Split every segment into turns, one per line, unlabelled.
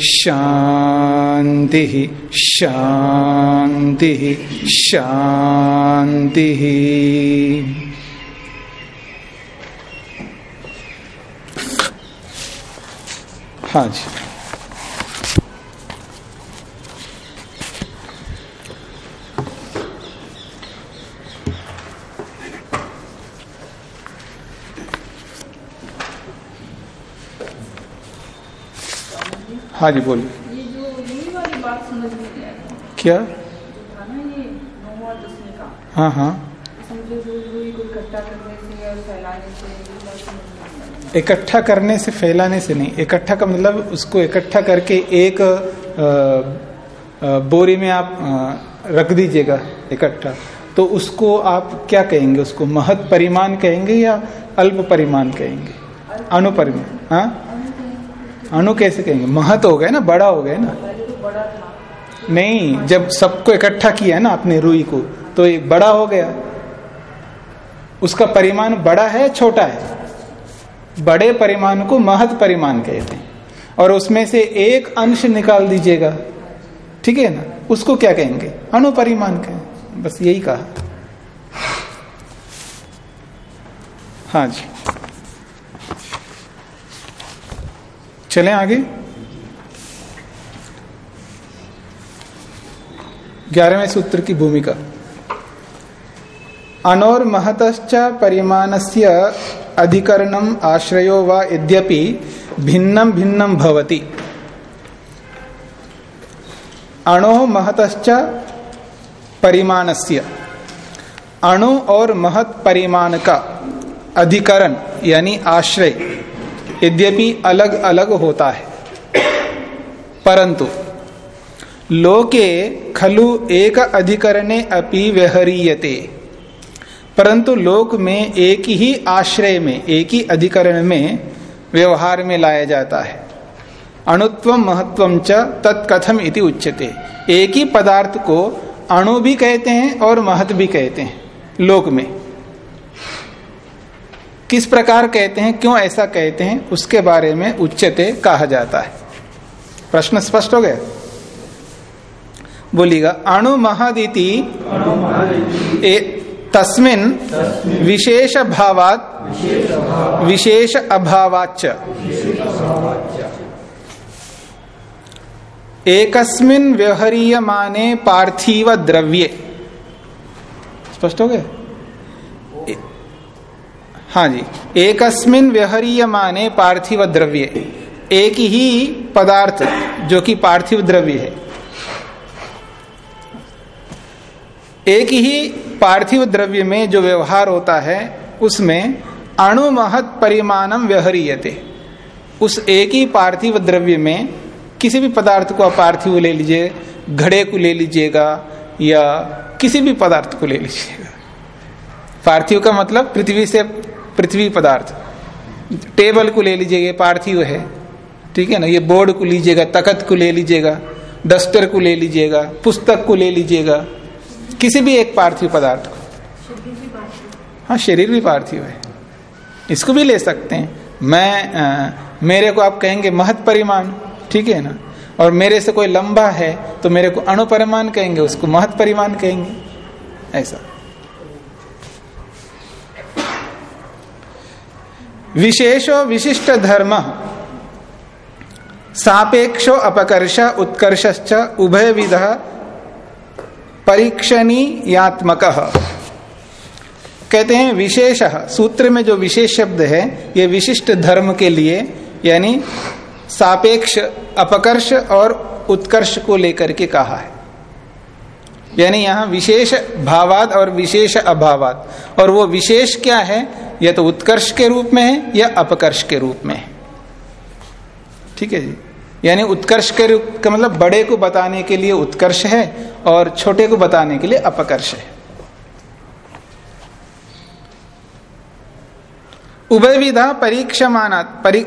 शांति शांति शांति। हाँ जी। हाँ जी बोलिए।
ये जो यही वाली बात समझ में नहीं आई।
क्या? हाँ हाँ
इकट्ठा करने से फैलाने से नहीं
इकट्ठा करने से फैलाने से नहीं। इकट्ठा का मतलब उसको इकट्ठा करके एक बोरी में आप रख दीजिएगा इकट्ठा। तो उसको आप क्या कहेंगे? उसको महत परिमाण कहेंगे या अल्प परिमाण कहेंगे? अनुपरिमाण हाँ? अणु कैसे कहेंगे? महत हो गए ना, बड़ा हो गया ना। नहीं, जब सबको इकट्ठा किया ना अपने रुई को तो एक बड़ा हो गया। उसका परिमाण बड़ा है, छोटा है? बड़े परिमाण को महत परिमाण कहते हैं। और उसमें से एक अंश निकाल दीजिएगा। ठीक है ना? उसको क्या कहेंगे? अणुपरिमाण कहें। बस यही कहा। हाँ जी। चलें आगे। ग्यारहवें सूत्र की भूमिका। अनोर महतश्च परिमाणस्य अधिकरणम आश्रयो व यद्यपि भिन्नम भिन्नम भवति। अणो महतश्च परिमाणस्य। अणु और महत परिमाण का अधिकरण यानी आश्रय। यद्यपि अलग अलग होता है। परंतु लोके खलु एक अधिकरणे अपि व्यहरीयते। परंतु लोक में एक ही आश्रय में, एक ही अधिकरण में व्यवहार में लाया जाता है। अणुत्व महत्व च तत्कथम इति उच्यते। एक ही पदार्थ को अणु भी कहते हैं और महत्व भी कहते हैं लोक में। किस प्रकार कहते हैं, क्यों ऐसा कहते हैं, उसके बारे में उच्चते कहा जाता है। प्रश्न स्पष्ट हो गया? बोलिएगा, अणु महदिति तस्मिन विशेष भावात विशेष अभावाच एकस्मिन व्यवहारीय माने पार्थिव द्रव्ये। स्पष्ट हो गए हाँ जी। एकस्मिन व्यहरीय माने पार्थिव द्रव्य एक ही पदार्थ जो कि पार्थिव द्रव्य है। एक ही पार्थिव द्रव्य में जो व्यवहार होता है, उसमें अणुमहत परिमाणम व्यवहारीयते उस एक ही पार्थिव द्रव्य में किसी भी पदार्थ को आप पार्थिव ले लीजिए, घड़े को ले लीजिएगा या किसी भी पदार्थ को ले लीजिएगा। पार्थिव का मतलब पृथ्वी से पृथ्वी पदार्थ। टेबल को ले लीजिएगा ये पार्थिव है। ठीक है ना? ये बोर्ड को लीजिएगा तखत को ले लीजिएगा डस्टर को ले लीजिएगा पुस्तक को ले लीजिएगा किसी भी एक पार्थिव पदार्थ को। हाँ शरीर भी पार्थिव है। इसको भी ले सकते हैं। मैं आ, मेरे को आप कहेंगे महत परिमाण ठीक है ना? और मेरे से कोई लंबा है तो मेरे को अणुपरिमाण कहेंगे उसको महत परिमाण कहेंगे। ऐसा। विशेषो विशिष्ट धर्म। सापेक्षो अपकर्ष उत्कर्ष उभय विध परीक्षणीयात्मक। कहते हैं विशेष, सूत्र में जो विशेष शब्द है, ये विशिष्ट धर्म के लिए, यानी सापेक्ष, अपकर्ष और उत्कर्ष को लेकर के कहा है। यानी यहाँ विशेष भावाद और विशेष अभावाद। और वो विशेष क्या है? या तो उत्कर्ष के रूप में है या अपकर्ष के रूप में है? ठीक है जी? यानी उत्कर्ष के रूप का मतलब बड़े को बताने के लिए उत्कर्ष है और छोटे को बताने के लिए अपकर्ष है। उभय विधा परीक्षमाना परी,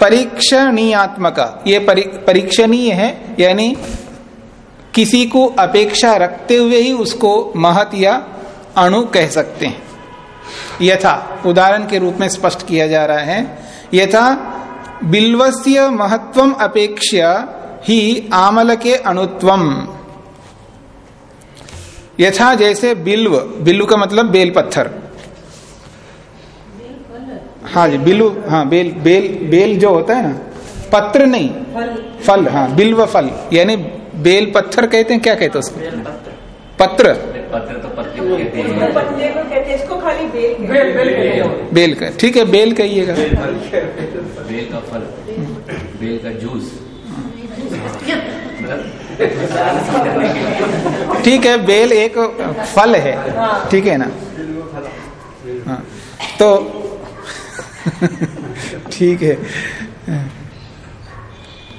परीक्षणीयात्मक। ये परी, परीक्षणीय है यानी किसी को अपेक्षा रखते हुए ही उसको महत या अणु कह सकते हैं। यथा उदाहरण के रूप में स्पष्ट किया जा रहा है यथा बिल्वस्य महत्वम अपेक्षा ही आमल के अणुत्वम। यथा जैसे बिल्व बिल्व का मतलब बेल पत्थर। हाँ जी बिल्व हाँ बेल बेल बेल जो होता है ना पत्र नहीं फल हाँ बिल्व फल यानी बेल पत्थर कहते हैं? क्या कहते हैं उसको? पत्र।
पत्र तो पत्ते कहते हैं।
पत्ते को कहते हैं इसको खाली बेल
बेल का ठीक है बेल कहिएगा।
बेल का फल बेल का जूस।
ठीक है बेल एक फल है ठीक है ना? हाँ तो ठीक है।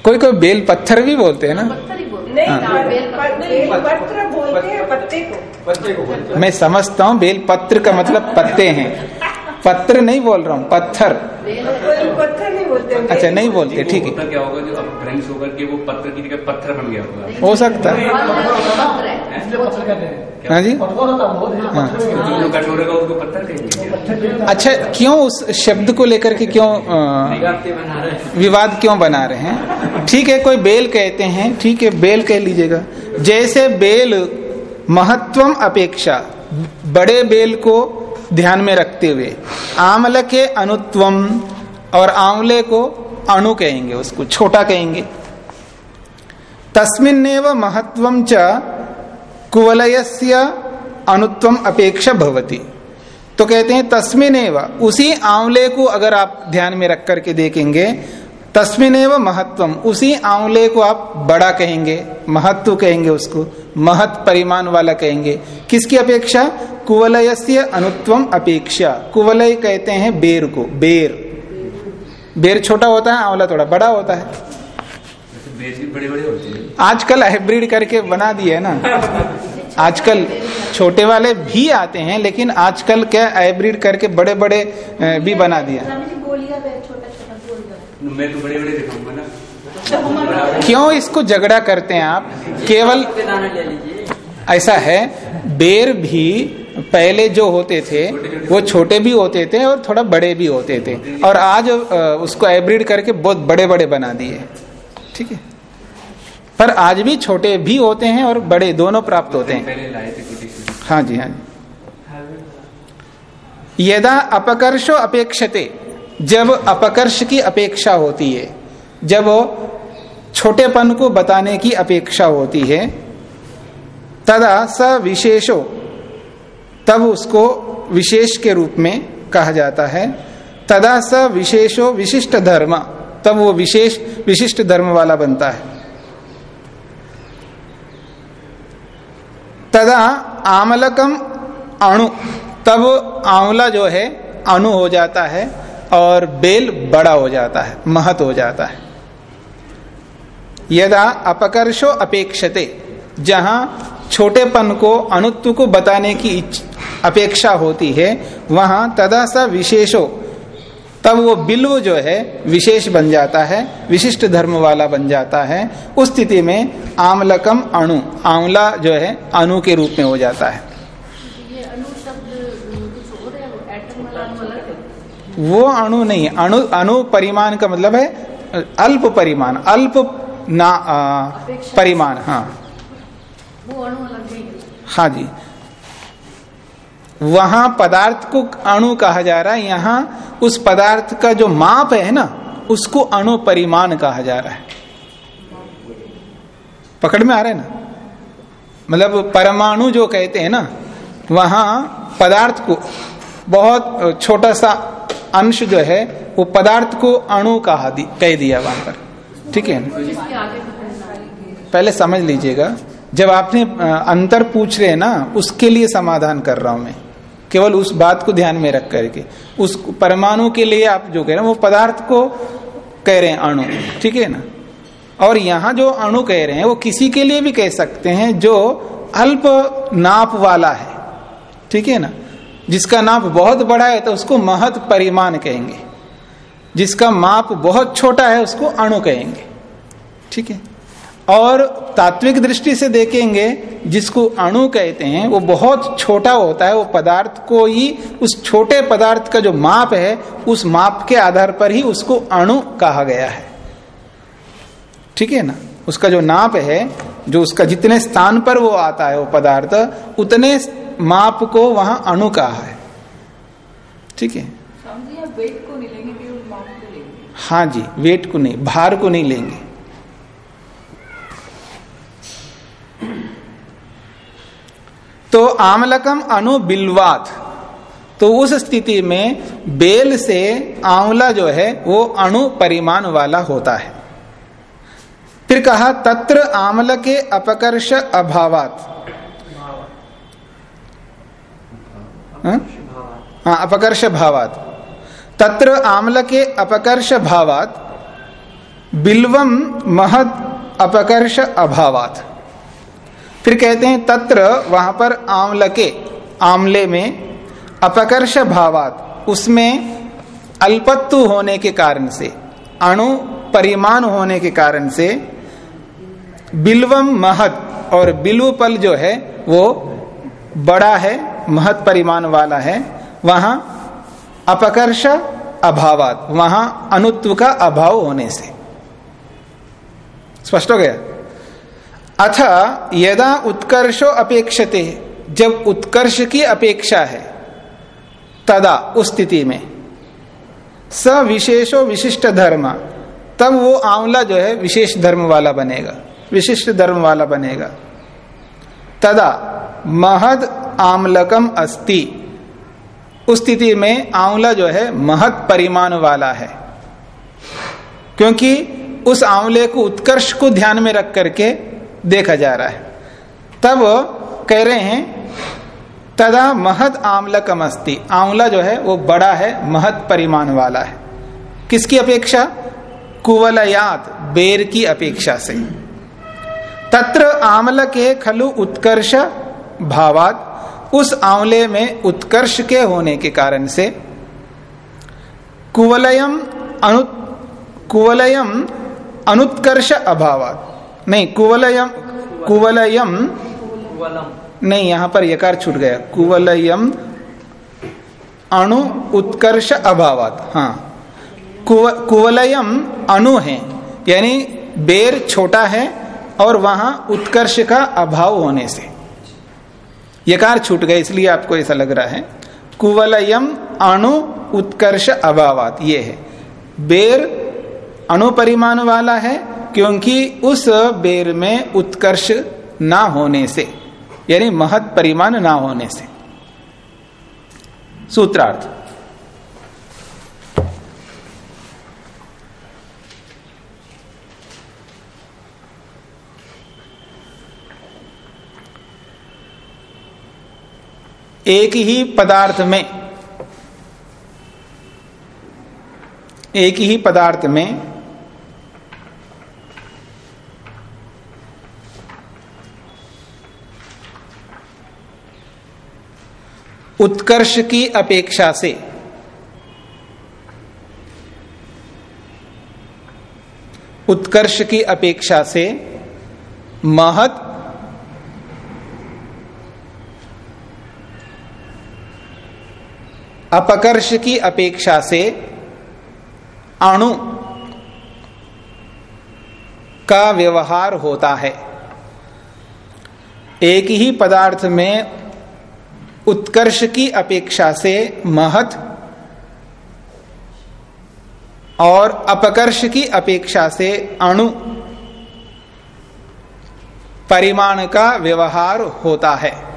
कोई कोई बेल पत्थर भी बोलते हैं ना?
नहीं। बेल पत्र बोलते पत्ते को।
मैं समझता हूँ बेल पत्र का मतलब पत्ते हैं। पत्र नहीं बोल रहा हूँ पत्थर।
पत्थर नहीं बोलते
अच्छा नहीं बोलते ठीक है।
क्या होगा जो अब भ्रंश होकर के वो पत्थर की जगह पत्थर बन गया होगा?
हो सकता है। हाँ जी। हाँ
जो जो कठोर उसको पत्थर
अच्छा क्यों उस शब्द को लेकर के क्यों विवाद क्यों बना रहे हैं? ठीक है कोई बेल कहते हैं ठीक है बेल कह लीजिएगा। जैसे बेल महत्वम अपेक्षा बड़े बेल को ध्यान में रखते हुए। आमल के अनुत्वम और आंवले को अणु कहेंगे, उसको छोटा कहेंगे। तस्मिन्नेव महत्वम च कुवलयस्य अनुत्वम अपेक्षा भवती। तो कहते हैं तस्मिनेव उसी आंवले को अगर आप ध्यान में रख करके देखेंगे तस्मिनेव महत्वम उसी आंवले को आप बड़ा कहेंगे महत्व कहेंगे उसको महत परिमाण वाला कहेंगे। किसकी अपेक्षा? कुवलयस्य अनुत्वम अपेक्षा। कुवलय कहते हैं बेर को बेर। बेर छोटा होता है आंवला थोड़ा होता है।
बड़े होते हैं।
आजकल हाइब्रिड करके बना दिए है ना। आजकल छोटे वाले भी आते हैं लेकिन आजकल क्या हाइब्रिड करके बड़े बड़े भी बना दिया।
मैं तो बड़े बड़े दिखाऊँगा ना।
क्यों इसको झगड़ा करते हैं आप? केवल ऐसा है बेर भी पहले जो होते थे वो छोटे भी होते थे और थोड़ा बड़े भी होते थे। और आज उसको हाइब्रिड करके बहुत बड़े बड़े बना दिए। ठीक है? पर आज भी छोटे भी होते हैं और बड़े दोनों प्राप्त होते हैं। हाँ जी हाँ जी। यदा अपकर्षो अपेक्षते। जब अपकर्ष की अपेक्षा होती है, जब छोटेपन को बताने की अपेक्षा होती है, तदा स विशेषो तब उसको विशेष के रूप में कहा जाता है। तदा स विशेषो विशिष्ट धर्म, तब वो विशेष, विशिष्ट धर्म वाला बनता है। तदा आमलकम अणु, तब आंवला जो है, अणु हो जाता है। और बेल बड़ा हो जाता है, महत हो जाता है। यदा अपकर्षो अपेक्षते, जहाँ छोटेपन को अणुत्व को बताने की अपेक्षा होती है, वहाँ तदा सा विशेषो, तब वो बिल्व जो है, विशेष बन जाता है, विशिष्ट धर्म वाला बन जाता है, उस स्थिति में आमलकम अणु आंवला जो है, अणु के रूप में हो जाता है।
वो अणु
नहीं अणु अणु परिमाण का मतलब है अल्प परिमाण अल्प ना परिमाण हाँ।
है।
हाँ जी। वहाँ पदार्थ को अणु कहा जा रहा है यहाँ उस पदार्थ का जो माप है ना उसको अणु परिमाण कहा जा रहा है। पकड़ में आ रहा है ना? मतलब परमाणु जो कहते हैं ना वहाँ पदार्थ को बहुत छोटा सा अंश जो है, वो पदार्थ को अणु कहा कह दिया वहाँ पर। ठीक है? ना पहले समझ लीजिएगा। जब आपने अंतर पूछ रहे हैं ना, उसके लिए समाधान कर रहा हूँ मैं। केवल उस बात को ध्यान में रख करके। उस परमाणु के लिए आप जो कह रहे हैं, वो पदार्थ को कह रहे हैं, अणु। ठीक है ना? और यहाँ जो अणु कह रहे हैं, वो किसी के लिए भी कह सकते हैं, जो अल्प नाप वाला है। ठीक है ना? जिसका नाप बहुत बड़ा है तो उसको महत परिमाण कहेंगे। जिसका माप बहुत छोटा है उसको अणु कहेंगे। ठीक है? और तात्विक दृष्टि से देखेंगे, जिसको अणु कहते हैं, वो बहुत छोटा होता है, वो पदार्थ को ही, उस छोटे पदार्थ का जो माप है, उस माप के आधार पर ही उसको अणु कहा गया है। ठीक है ना? उसका जो नाप है, जो उसका जितने स्थान पर वो आता है वो पदार्थ, उतने माप को वहाँ अणु कहा है। ठीक है?
वेट को नहीं लेंगे केवल माप को लेंगे।
हाँ जी वेट को नहीं भार को नहीं लेंगे। तो आमलकम अनु बिल्वात। तो उस स्थिति में बेल से आंवला जो है वो अणु परिमाण वाला होता है। फिर कहा तत्र आमल के अपकर्ष अभावात। हाँ? हाँ, अपकर्ष भावात तत्र आमल के अपकर्ष भावात बिल्वम महत अपकर्ष अभावात। फिर कहते हैं तत्र वहाँ पर आमल के आमले में अपकर्ष भावात उसमें अल्पत्व होने के कारण से अणु परिमाण होने के कारण से बिल्वम महत और बिल्वपल जो है वो बड़ा है महत परिमाण वाला है, वहाँ अपकर्ष अभावात, वहाँ अनुत्व का अभाव होने से। स्पष्ट हो गया? अथ यदा उत्कर्षो अपेक्षते, जब उत्कर्ष की अपेक्षा है, तदा उस स्थिति में। स विशेषो विशिष्ट धर्म, तब वो आंवला जो है, विशेष धर्म वाला बनेगा, विशिष्ट धर्म वाला बनेगा। तदा महद आमलकम अस्ति। उस स्थिति में आंवला जो है, महत परिमाण वाला है। क्योंकि उस आंवले को उत्कर्ष को ध्यान में रख करके देखा जा रहा है। तब कह रहे हैं, तदा महत आमलकम अस्ति। आंवला जो है, वो बड़ा है, महत परिमाण वाला है। किसकी अपेक्षा? कुवलयात, बेर की अपेक्षा से। तत्र आमल के खलु उत्कर्ष भावात उस आंवले में उत्कर्ष के होने के कारण से कुवलयम अनु कुवलयम अनुत्कर्ष अभावात। नहीं कुवलयम कुवलयम नहीं यहाँ पर यकार छूट गया। कुवलयम अणु उत्कर्ष अभावात। हाँ कुव, कुवलयम अणु है यानी बेर छोटा है और वहाँ उत्कर्ष का अभाव होने से। यकार छूट गए इसलिए आपको ऐसा लग रहा है। कुवलयम अणु उत्कर्ष अभावात, ये है। बेर अणुपरिमाण वाला है, क्योंकि उस बेर में उत्कर्ष ना होने से, यानी महत परिमाण ना होने से। सूत्रार्थ एक ही पदार्थ में, एक ही पदार्थ में उत्कर्ष की अपेक्षा से, उत्कर्ष की अपेक्षा से महत अपकर्ष की अपेक्षा से अणु का व्यवहार होता है। एक ही पदार्थ में उत्कर्ष की अपेक्षा से महत और अपकर्ष की अपेक्षा से अणु परिमाण का व्यवहार होता है।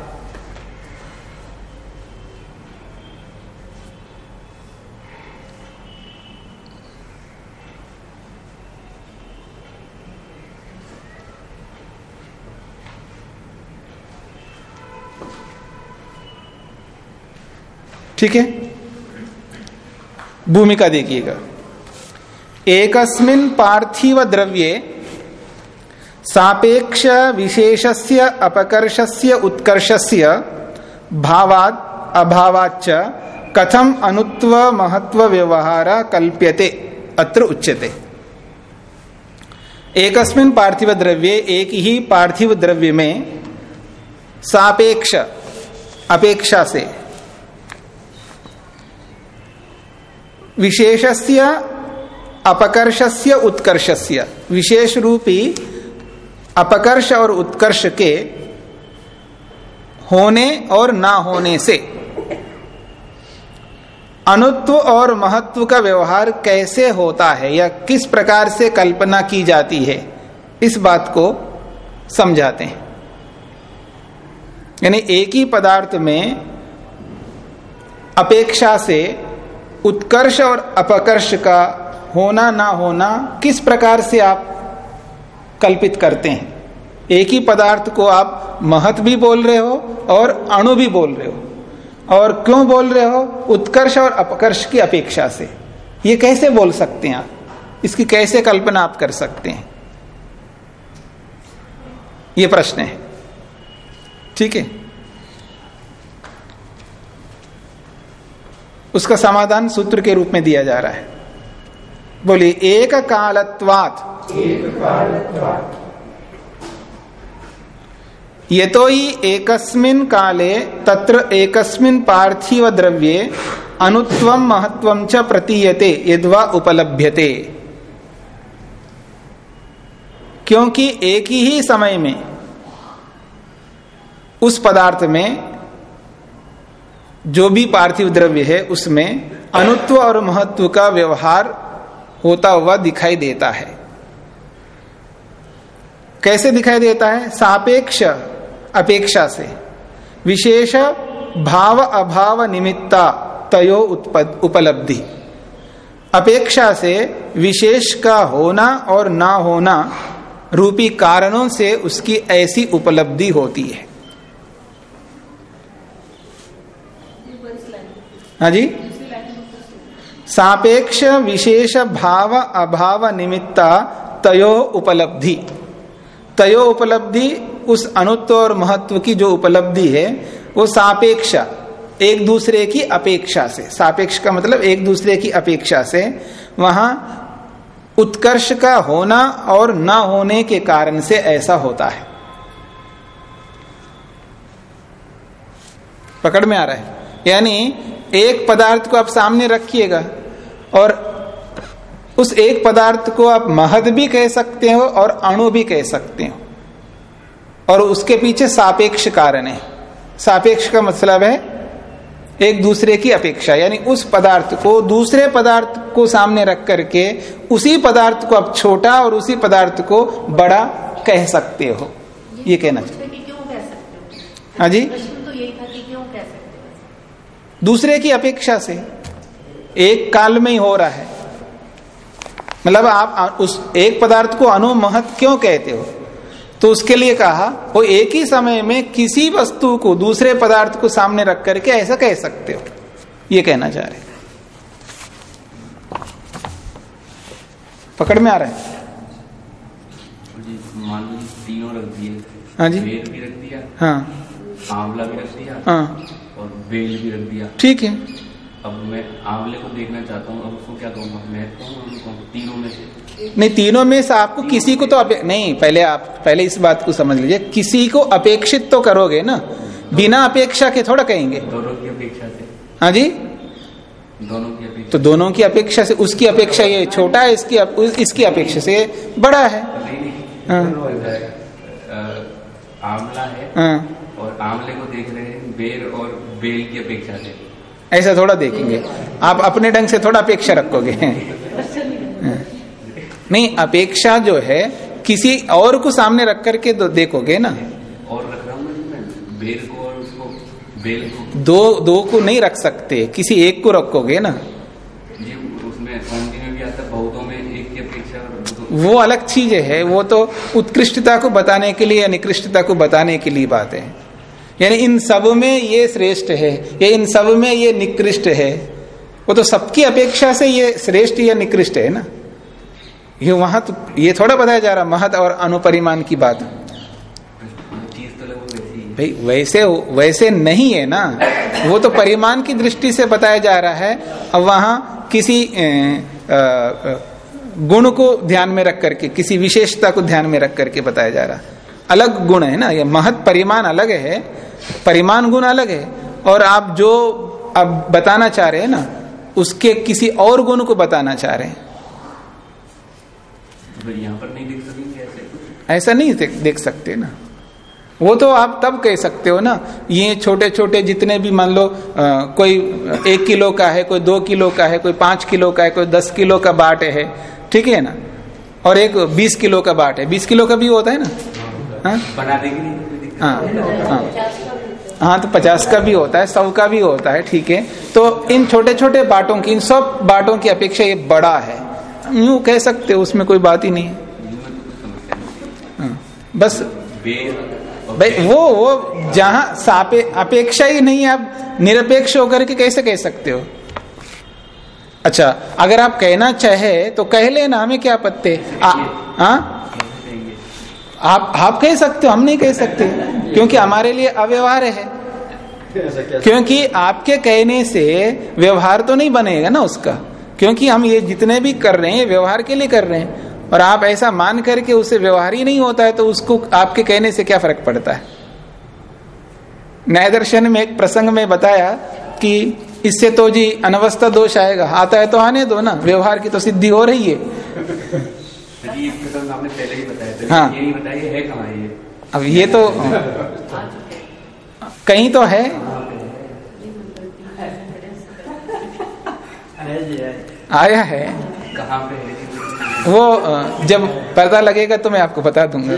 ठीक है? भूमिका देखिएगा। एकस्मिन पार्थिव द्रव्ये सापेक्ष विशेषस्य अपकर्षस्य उत्कर्षस्य भावात अभावाच कथम अनुत्व महत्व व्यवहार कल्प्यते? अत्र उच्यते। एकस्मिन पार्थिव द्रव्ये एक ही पार्थिव द्रव्य में सापेक्ष अपेक्षा से विशेषस्य, अपकर्षस्य, उत्कर्षस्य। विशेष रूपी अपकर्ष और उत्कर्ष के होने और ना होने से। अनुत्व और महत्व का व्यवहार कैसे होता है या किस प्रकार से कल्पना की जाती है, इस बात को समझाते हैं। यानी एक ही पदार्थ में अपेक्षा से उत्कर्ष और अपकर्ष का होना ना होना किस प्रकार से आप कल्पित करते हैं? एक ही पदार्थ को आप महत भी बोल रहे हो और अणु भी बोल रहे हो। और क्यों बोल रहे हो? उत्कर्ष और अपकर्ष की अपेक्षा से। ये कैसे बोल सकते हैं आप? इसकी कैसे कल्पना आप कर सकते हैं? ये प्रश्न है। ठीक है? उसका समाधान सूत्र के रूप में दिया जा रहा है। बोलिए एक कालत्वात ये तो ही एकस्मिन काले तत्र एकस्मिन पार्थिव द्रव्ये अनुत्व महत्व च प्रतीयते, यदवा उपलभ्यते। क्योंकि एक ही समय में, उस पदार्थ में जो भी पार्थिव द्रव्य है, उसमें अनुत्व और महत्व का व्यवहार होता हुआ दिखाई देता है। कैसे दिखाई देता है? सापेक्ष अपेक्षा से। विशेष भाव अभाव निमित्ता तयो उपलब्धि। अपेक्षा से विशेष का होना और ना होना रूपी कारणों से उसकी ऐसी उपलब्धि होती है। हाँ जी। सापेक्ष विशेष भाव अभाव निमित्ता तयो उपलब्धि। तयो उपलब्धि उस अनुत्व और महत्व की जो उपलब्धि है, वो सापेक्ष, एक दूसरे की अपेक्षा से। सापेक्ष का मतलब एक दूसरे की अपेक्षा से। वहाँ उत्कर्ष का होना और न होने के कारण से ऐसा होता है। पकड़ में आ रहा है। यानी एक पदार्थ को आप सामने रखिएगा और उस एक पदार्थ को आप महद भी कह सकते हो और अणु भी कह सकते हो। और उसके पीछे सापेक्ष कारण है। सापेक्ष का मतलब है एक दूसरे की अपेक्षा यानी उस पदार्थ को दूसरे पदार्थ को सामने रख करके उसी पदार्थ को आप छोटा और उसी पदार्थ को बड़ा कह सकते हो। ये कहना चाहिए
हो?
हाँ जी
प्रश्न तो यही था कि क्यों कह सकते हो
दूसरे की अपेक्षा से एक काल में ही हो रहा है। मतलब आप उस एक पदार्थ को अनुमहत क्यों कहते हो? तो उसके लिए कहा वो एक ही समय में किसी वस्तु को दूसरे पदार्थ को सामने रख करके ऐसा कह सकते हो। ये कहना चाह रहे पकड़ में आ रहा है?
मान तीनों रख दिए।
हाँ जी।
भी रख दिया।
हाँ।
आंवला भी रख दिया।
हाँ।
और बेल भी रख दिया।
ठीक है।
अब मैं आंवले को देखना चाहता हूँ अब उसको क्या कहूँगा? मैं उनको तीनों में से।
नहीं तीनों में से आपको किसी को तो अपे... नहीं पहले आप पहले इस बात को समझ लीजिए। किसी को अपेक्षित तो करोगे ना? बिना अपेक्षा के थोड़ा कहेंगे।
दोनों की अपेक्षा से।
हाँ जी?
दोनों की अपेक्षा
तो दोनों की अपेक्षा से उसकी अपेक्षा ये छोटा है इसकी अप, इसकी अपेक्षा से बड़ा है। हाँ।
आंवला है।
हाँ।
और आंवले को देख रहे हैं बेर और बेल की अपेक्षा से।
ऐसा थोड़ा देखेंगे। आप अपने ढंग से थोड़ा अपेक्षा रखोगे। नहीं अपेक्षा जो है किसी और को सामने रख करके तो देखोगे ना।
और रख रहा हूँ बेर को और उसको बेल को।
दो दो को नहीं रख सकते किसी एक को रखोगे ना।
जी उसमें में भी आता बहुतों में एक की अपेक्षा
वो अलग चीज़ है वो तो उत्कृष्टता को बताने के लिए या निकृष्टता को बताने के लिए बात है। यानी इन सब में ये श्रेष्ठ है या इन सब में ये निकृष्ट है। वो तो सबकी अपेक्षा से ये श्रेष्ठ या निकृष्ट है ना? ये वहाँ तो ये थोड़ा बताया जा रहा महत और अनुपरिमान की बात। भाई वैसे वैसे नहीं है ना? वो तो परिमाण की दृष्टि से बताया जा रहा है। अब वहाँ किसी अ, अ, गुण को ध्यान में रख करके किसी विशेषता को ध्यान में रख करके बताया जा रहा। है अलग गुण है ना ये महत परिमाण अलग है परिमाण गुण अलग है। और आप जो अब बताना चाह रहे हैं ना उसके किसी और गुण को बताना चाह रहे हैं।
यहाँ पर नहीं देख सकेंगे ऐसा
नहीं देख, देख सकते ना। वो तो आप तब कह सकते हो ना ये छोटे छोटे जितने भी मान लो अ, कोई एक किलो का है कोई दो किलो का है कोई पाँच किलो का है कोई दस किलो का बाट है ठीक है ना? और एक बीस किलो का बाट है। बीस किलो का भी होता है ना?
बना देंगे दिक्कत
हाँ हाँ। हाँ। तो पचास का भी होता है सौ का भी होता है ठीक है। तो इन छोटे छोटे बाटों की इन सब बाटों की अपेक्षा ये बड़ा है। यूँ कह सकते हो उसमें कोई बात ही नहीं है। हाँ, बस भाई वो वो जहाँ सापे अपेक्षा ही नहीं है आप निरपेक्ष होकर के कैसे कह सकते हो? अच्छा अगर आप कहना चाहे तो कह लेना हमें क्या पत्ते? आ, हाँ? आप आप कह सकते हो, हम नहीं कह सकते, क्योंकि हमारे लिए अव्यवहार है। क्योंकि आपके कहने से व्यवहार तो नहीं बनेगा ना उसका, क्योंकि हम ये जितने भी कर रहे हैं व्यवहार के लिए कर रहे हैं, और आप ऐसा मान करके उसे व्यवहार ही नहीं होता है तो उसको आपके कहने से क्या फ़र्क पड़ता है? न्याय दर्शन में एक प्रसंग में बताया कि इससे तो जी अनवस्था दोष आएगा, आता है तो आने दो ना, व्यवहार की तो सिद्धि हो रही है।
ही। बताया था
हाँ।
ये नहीं बताइए है कहाँ ये?
अब ये तो कहीं तो है। आया है।
कहाँ पे
वो जब पर्दा लगेगा तो मैं आपको बता दूँगा।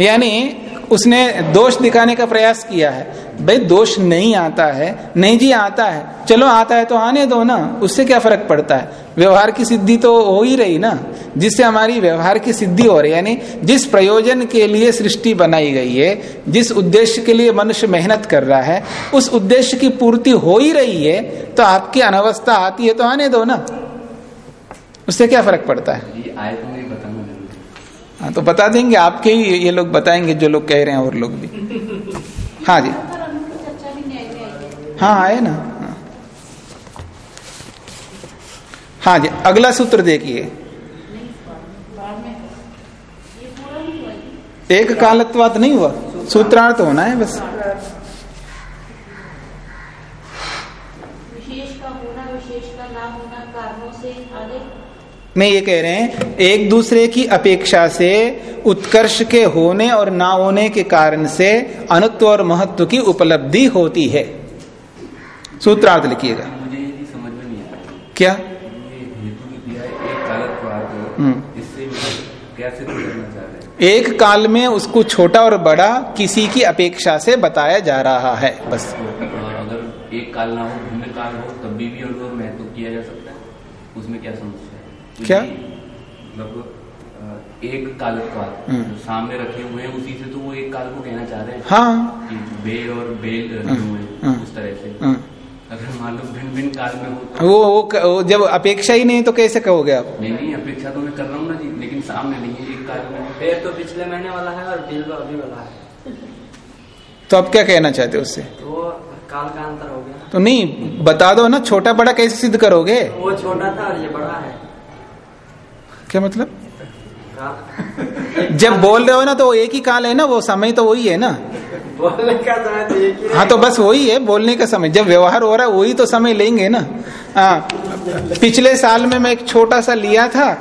यानी उसने दोष दिखाने का प्रयास किया है। भाई दोष नहीं आता है। नहीं जी आता है। चलो आता है तो आने दो ना। उससे क्या फ़र्क पड़ता है? व्यवहार की सिद्धि तो हो ही रही ना। जिससे हमारी व्यवहार की सिद्धि हो रही है यानी जिस प्रयोजन के लिए सृष्टि बनाई गई है जिस उद्देश्य के लिए मनुष्य मेहनत कर रहा है उस उद्देश्य की पूर्ति हो ही रही है तो आपकी अनवस्था आती है तो आने दो ना। उससे क्या फ़र्क पड़ता है?
तो
हाँ तो बता देंगे आपके ही ये लोग बताएँगे जो लोग कह रहे हैं और लोग भी। हाँ जी।
है।
हाँ आए ना। हाँ। जी अगला सूत्र देखिए। एक कालत्वात नहीं हुआ सूत्रार्थ होना है बस। नहीं ये कह रहे हैं एक दूसरे की अपेक्षा से उत्कर्ष के होने और ना होने के कारण से अनुत्व और महत्व की उपलब्धि होती है। सूत्रार्थ लिखिएगा। क्या
ये हेतु की दिया है एक कालक को
हम्म।
इससे मतलब क्या सिद्ध करना चाह रहे हैं
एक काल में उसको छोटा और बड़ा किसी की अपेक्षा से बताया जा रहा है बस
अगर एक काल ना हो भिन्न काल हो तब भी भी अगर महत्व किया जा सकता है उसमें क्या समस्या है तो
क्या?
मतलब एक काल का
हम्म।
सामने रखे हुए हैं उसी से तो वो एक काल को कहना चाह रहे हैं
हाँ
बे और बेल जो
हम्म, हम्म।
उस तरह से
हम्म।
अगर लो भिन्न भिन्न काल में हो तो
वो, वो, वो जब अपेक्षा ही नहीं तो कैसे कहोगे आप?
नहीं नहीं अपेक्षा तो मैं कर रहा हूँ ना जी लेकिन सामने नहीं है एक काल में।
पेड़ तो पिछले महीने वाला है और बिल तो अभी वाला है।
तो आप क्या कहना चाहते हो उससे?
तो काल का अंतर हो गया।
तो नहीं बता दो ना छोटा बड़ा कैसे सिद्ध करोगे?
वो छोटा था और ये बड़ा है।
क्या मतलब? जब बोल रहे हो ना तो एक ही काल है ना वो समय तो वही है ना।
बोलने का समय तो एक ही
तो बस वही है, बोलने का समय। जब व्यवहार हो रहा है, वही तो समय लेंगे ना। हाँ पिछले साल में मैं एक छोटा सा लिया था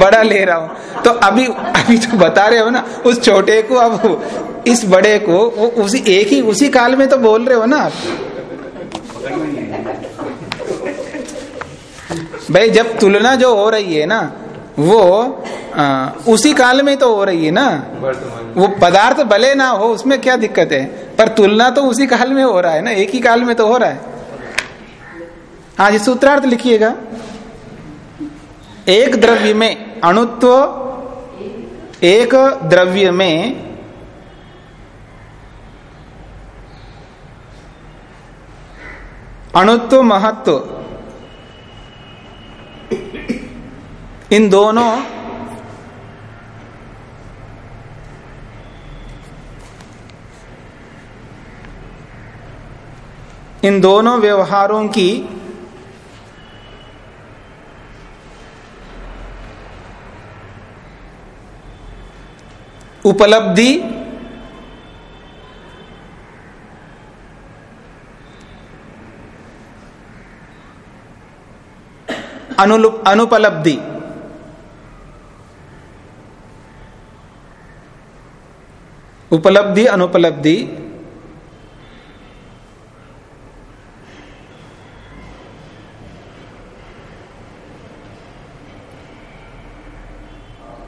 बड़ा ले रहा हूँ। तो अभी अभी तो बता रहे हो ना, उस छोटे को, अब इस बड़े को, वो उसी, एक ही, उसी काल में तो बोल रहे हो ना आप। भाई, जब तुलना जो हो रही है ना वो आ, उसी काल में तो हो रही है ना? वो पदार्थ भले ना हो उसमें क्या दिक्कत है? पर तुलना तो उसी काल में हो रहा है ना? एक ही काल में तो हो रहा है। हाँ जी सूत्रार्थ लिखिएगा। एक द्रव्य में अणुत्व एक द्रव्य में अणुत्व महत्व। इन दोनों इन दोनों व्यवहारों की उपलब्धि अनुपलब्धि। उपलब्धि अनुपलब्धि।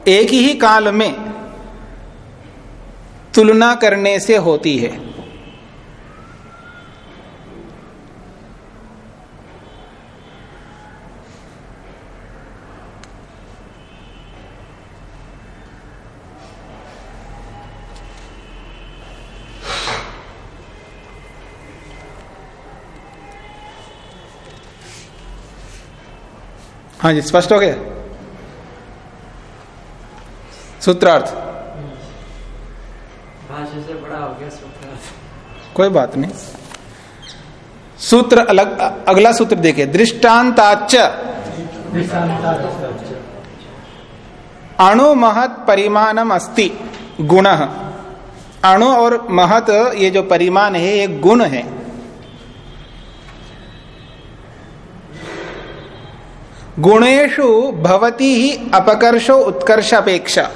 एक ही काल में तुलना करने से होती है। हाँ जी स्पष्ट हो गया? सूत्रार्थ।
भाषा से बड़ा हो गया सूत्रार्थ।
कोई बात नहीं। सूत्र अलग अगला सूत्र देखिए। दृष्टांताच अणु महत परिमाणम अस्ति गुण। अणु और महत ये जो परिमाण है ये गुण है। गुणेशु भवती ही अपकर्षो उत्कर्ष अपेक्षा।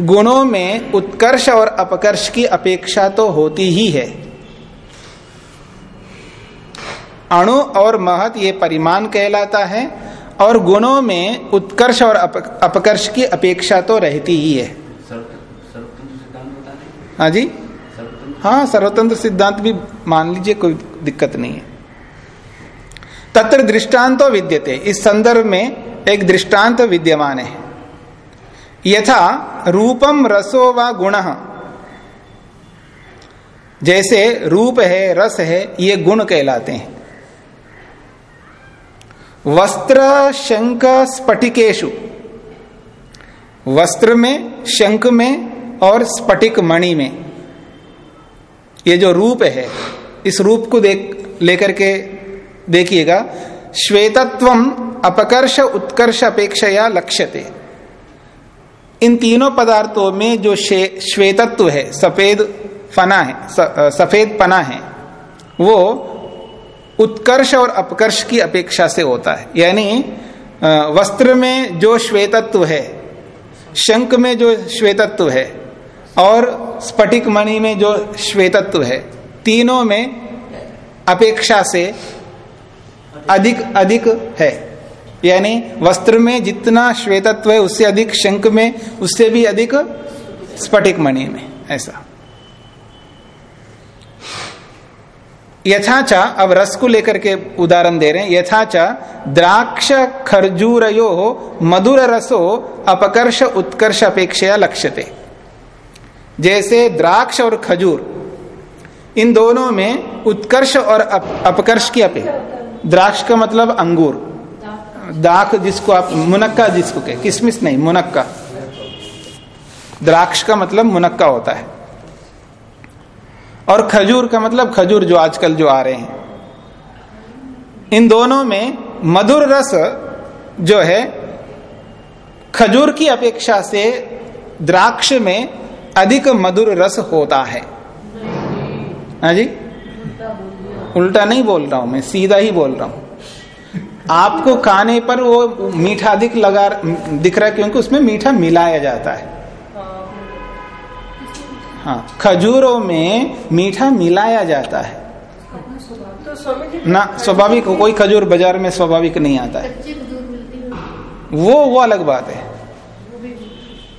गुणों में उत्कर्ष और अपकर्ष की अपेक्षा तो होती ही है। अणु और महत ये परिमाण कहलाता है और गुणों में उत्कर्ष और अप, अपकर्ष की अपेक्षा तो रहती ही है। हाँ जी? हाँ सर्वतंत्र सिद्धांत भी मान लीजिए कोई दिक्कत नहीं है। तत्र दृष्टांतो विद्यते। इस संदर्भ में एक दृष्टांत विद्यमान है। यथा रूपम रसो व गुण। जैसे रूप है, रस है, ये गुण कहलाते हैं। वस्त्र शंख स्फटिकेशु वस्त्र में, शंख में और स्फटिक मणि में। ये जो रूप है, इस रूप को देख, लेकर के देखिएगा, श्वेतत्व अपकर्ष उत्कर्ष अपेक्षया लक्ष्यते। इन तीनों पदार्थों में जो श्वेतत्व है, सफ़ेद फना है सफ़ेद पना है, वो उत्कर्ष और अपकर्ष की अपेक्षा से होता है। यानी वस्त्र में जो श्वेतत्व है, शंख में जो श्वेतत्व है और स्फटिक मणि में जो श्वेतत्व है, तीनों में अपेक्षा से अधिक अधिक है। यानी वस्त्र में जितना श्वेतत्व है, उससे अधिक शंख में, उससे भी अधिक स्फटिक मणि में, ऐसा। यथाचा, अब रस को लेकर के उदाहरण दे रहे हैं। यथाचा, द्राक्ष खरजूरयो मधुर रसो अपकर्ष उत्कर्ष अपेक्षा लक्ष्यते। जैसे द्राक्ष और खजूर, इन दोनों में उत्कर्ष और अपकर्ष की अपेक्षा। द्राक्ष का मतलब अंगूर। दाख जिसको आप, मुनक्का जिसको कहे, किसमिस नहीं, मुनक्का। द्राक्ष का मतलब मुनक्का होता है। और खजूर का मतलब खजूर जो आजकल जो आ रहे हैं। इन दोनों में मधुर रस जो है, खजूर की अपेक्षा से द्राक्ष में अधिक मधुर रस होता है। हाँ जी? उल्टा नहीं बोल रहा हूँ मैं, सीधा ही बोल रहा हूँ। आपको खाने पर वो मीठा अधिक लगा दिख रहा है क्योंकि उसमें मीठा मिलाया जाता है। हाँ खजूरों में मीठा मिलाया जाता है। ना, स्वाभाविक, कोई खजूर बाज़ार में स्वाभाविक नहीं आता है। वो वो अलग बात है।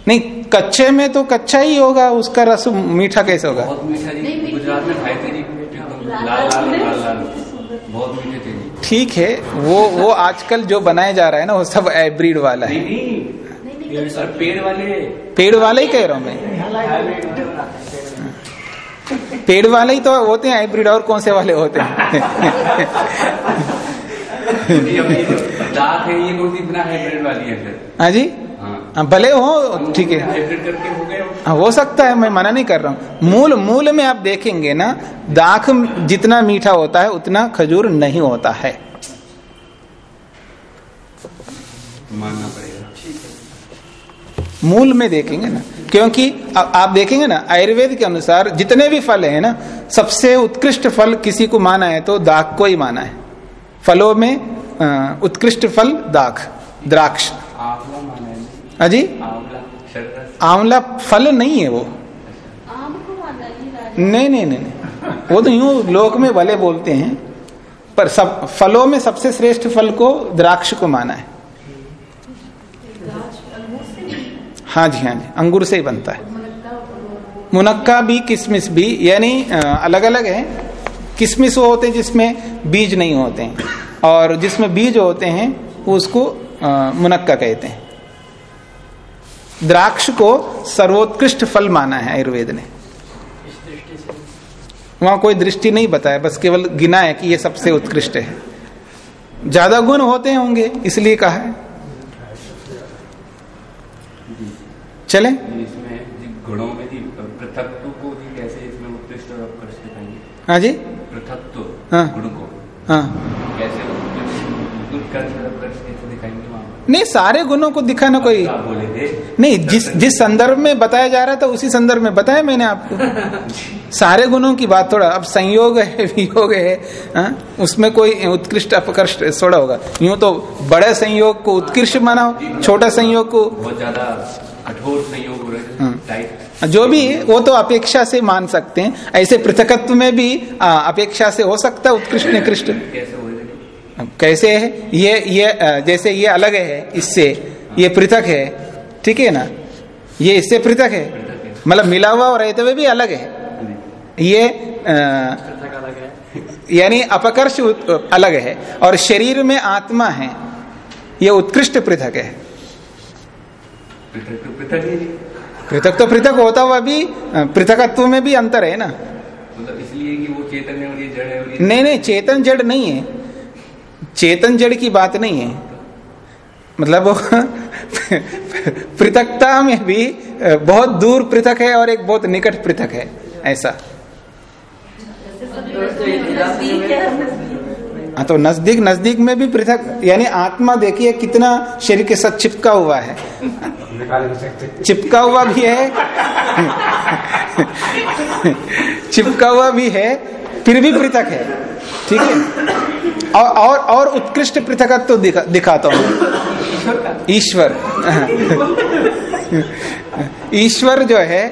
नहीं, कच्चे में तो कच्चा ही होगा, उसका रस मीठा कैसे होगा?
बहुत मीठा जी गुजरात में खाए थे लाल लाल लाल लाल बहुत मीठे थे
ठीक है वो वो आजकल जो बनाया जा रहा है ना वो सब हाइब्रिड वाला है।
नहीं नहीं सर पेड़ वाले।
पेड़ वाले ही कह रहा हूँ मैं। पेड़ वाले ही तो होते हैं हाइब्रिड और कौन से वाले होते हैं?
दाख है ये कौन सी बिना हाइब्रिड वाली है
हाँ जी?
हाँ
भले हो ठीक है।
हो
हाँ, हो सकता है मैं मना नहीं कर रहा हूँ। मूल मूल में आप देखेंगे ना दाख जितना मीठा होता है उतना खजूर नहीं होता है।
मानना पड़ेगा।
मूल में देखेंगे ना क्योंकि आ, आप देखेंगे ना आयुर्वेद के अनुसार जितने भी फल है ना सबसे उत्कृष्ट फल किसी को माना है तो दाख को ही माना है। फलों में आ, उत्कृष्ट फल दाख द्राक्ष। अजी
आंवला
फल नहीं है वो।
आम को माना ये राजा।
नहीं नहीं नहीं नहीं। वो तो यूँ लोक में भले बोलते हैं पर सब फलों में सबसे श्रेष्ठ फल को द्राक्ष को माना है। हाँ जी हाँ जी अंगूर से ही बनता है। मुनक्का भी किशमिश भी यानी अलग अलग है। किशमिश वो होते हैं जिसमें बीज नहीं होते हैं और जिसमें बीज होते हैं उसको मुनक्का कहते हैं। द्राक्ष को सर्वोत्कृष्ट फल माना है आयुर्वेद ने। वहाँ कोई दृष्टि नहीं बताया बस केवल गिना है कि ये सबसे उत्कृष्ट है। ज़्यादा गुण होते होंगे इसलिए कहा है। चले।
इसमें जी गुणों में पृथकत्व को कैसे इसमें उत्कृष्ट और अपकृष्ट दिखाएँगे
हाँ जी।
पृथकत्व
हाँ।
गुण को।
हाँ।
कैसे उत्कृष्ट उत्कर्ष और अपकृष्ट कैसे दिखाएँगे वहाँ पर?
नहीं सारे गुणों को दिखाना कोई। नहीं जिस जिस संदर्भ में बताया जा रहा था उसी संदर्भ में बताया मैंने आपको। सारे गुणों की बात थोड़ा अब संयोग है वियोग है हाँ? उसमें कोई उत्कृष्ट अपकृष्ट थोड़ा होगा। यूँ तो बड़े संयोग को उत्कृष्ट माना छोटा संयोग को
ज़्यादा कठोर संयोग हो रहे
हाँ।
हैं।
जो भी वो तो अपेक्षा से मान सकते हैं। ऐसे पृथकत्व में भी अपेक्षा से हो सकता है उत्कृष्ट निकृष्ट।
कैसे हो?
ये ये जैसे ये अलग है इससे ये पृथक है। ठीक है ना? ये इससे पृथक है। मतलब मिला हुआ और रहते हुए भी अलग है। ये यानी अपकर्ष अलग है। और शरीर में आत्मा है। ये उत्कृष्ट पृथक है।
पृथक तो पृथक
तो पृथक होता हुआ भी पृथकत्व में भी अंतर है ना?
मतलब इसलिए कि वो चेतन है और ये जड़ है और ये
नहीं नहीं चेतन जड़ नहीं है। चेतन जड़ की बात नहीं है। मतलब पृथकता में भी बहुत दूर पृथक है और एक बहुत निकट पृथक है, ऐसा। हाँ तो नज़दीक नज़दीक में भी पृथक, यानी आत्मा देखिए कितना शरीर के साथ चिपका हुआ है। चिपका हुआ भी है। चिपका हुआ भी है, फिर भी पृथक है। ठीक है? और और, और उत्कृष्ट पृथकत्व तो दिखा, दिखाता हूँ। ईश्वर। ईश्वर जो है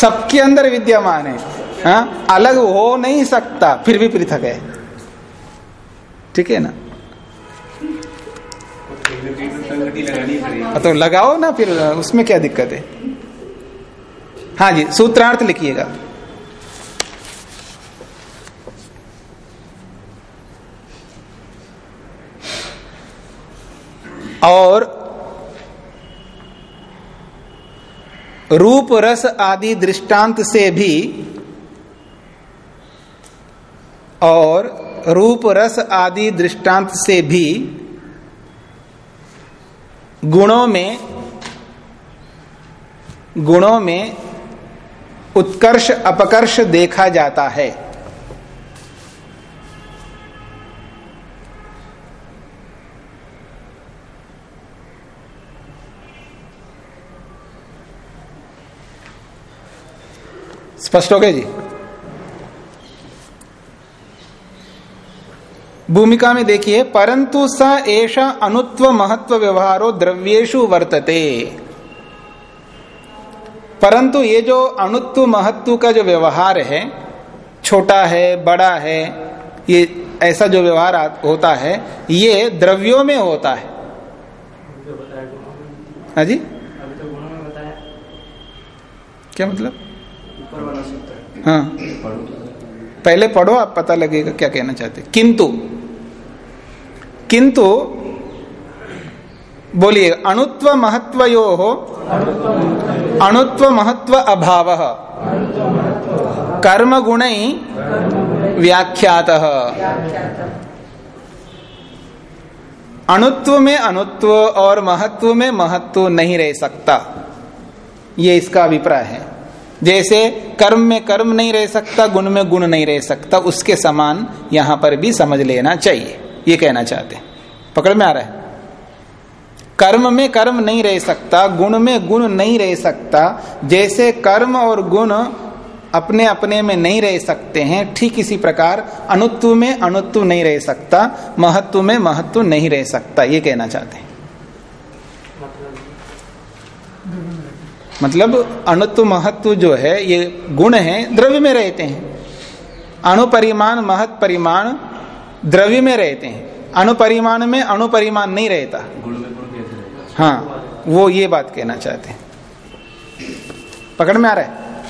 सबके अंदर विद्यमान है। हाँ? अलग हो नहीं सकता फिर भी पृथक है। ठीक है ना? तो लगाओ ना फिर उसमें क्या दिक्कत है? हाँ जी सूत्रार्थ लिखिएगा। और रूप रस आदि दृष्टांत से भी और रूप रस आदि दृष्टांत से भी गुणों में गुणों में उत्कर्ष, अपकर्ष देखा जाता है। स्पष्ट हो गए जी? भूमिका में देखिए परंतु स ऐसा अनुत्व महत्व व्यवहारो द्रव्येशु वर्तते। परंतु ये जो अणुत्व महत्व का जो व्यवहार है छोटा है बड़ा है ये ऐसा जो व्यवहार होता है ये द्रव्यों में होता है। हाँ जी?
तो
क्या मतलब? हाँ। पहले पढ़ो आप पता लगेगा क्या कहना चाहते हैं। किंतु किंतु बोलिए अणुत्व महत्वयो हो अणुत्व महत्व अभाव कर्म गुण व्याख्यात। अणुत्व में अणुत्व और महत्व में महत्व नहीं रह सकता। ये इसका अभिप्राय है। जैसे कर्म में कर्म नहीं रह सकता, गुण में गुण नहीं रह सकता, उसके समान यहाँ पर भी समझ लेना चाहिए। ये कहना चाहते हैं। पकड़ में आ रहा है? कर्म में कर्म नहीं रह सकता, गुण में गुण नहीं रह सकता, जैसे कर्म और गुण अपने अपने में नहीं रह सकते हैं, ठीक इसी प्रकार अणुत्व में अणुत्व नहीं रह सकता, महत्व में महत्व नहीं रह सकता, ये कहना चाहते हैं। मतलब अणुत्व महत्व जो है ये गुण है द्रव्य में रहते हैं। अणुपरिमाण महत परिमाण द्रव्य में रहते हैं। अणुपरिमाण में अणुपरिमाण नहीं रहता।
गुण में गुण
हाँ वो ये बात कहना चाहते हैं। पकड़ में आ रहा है?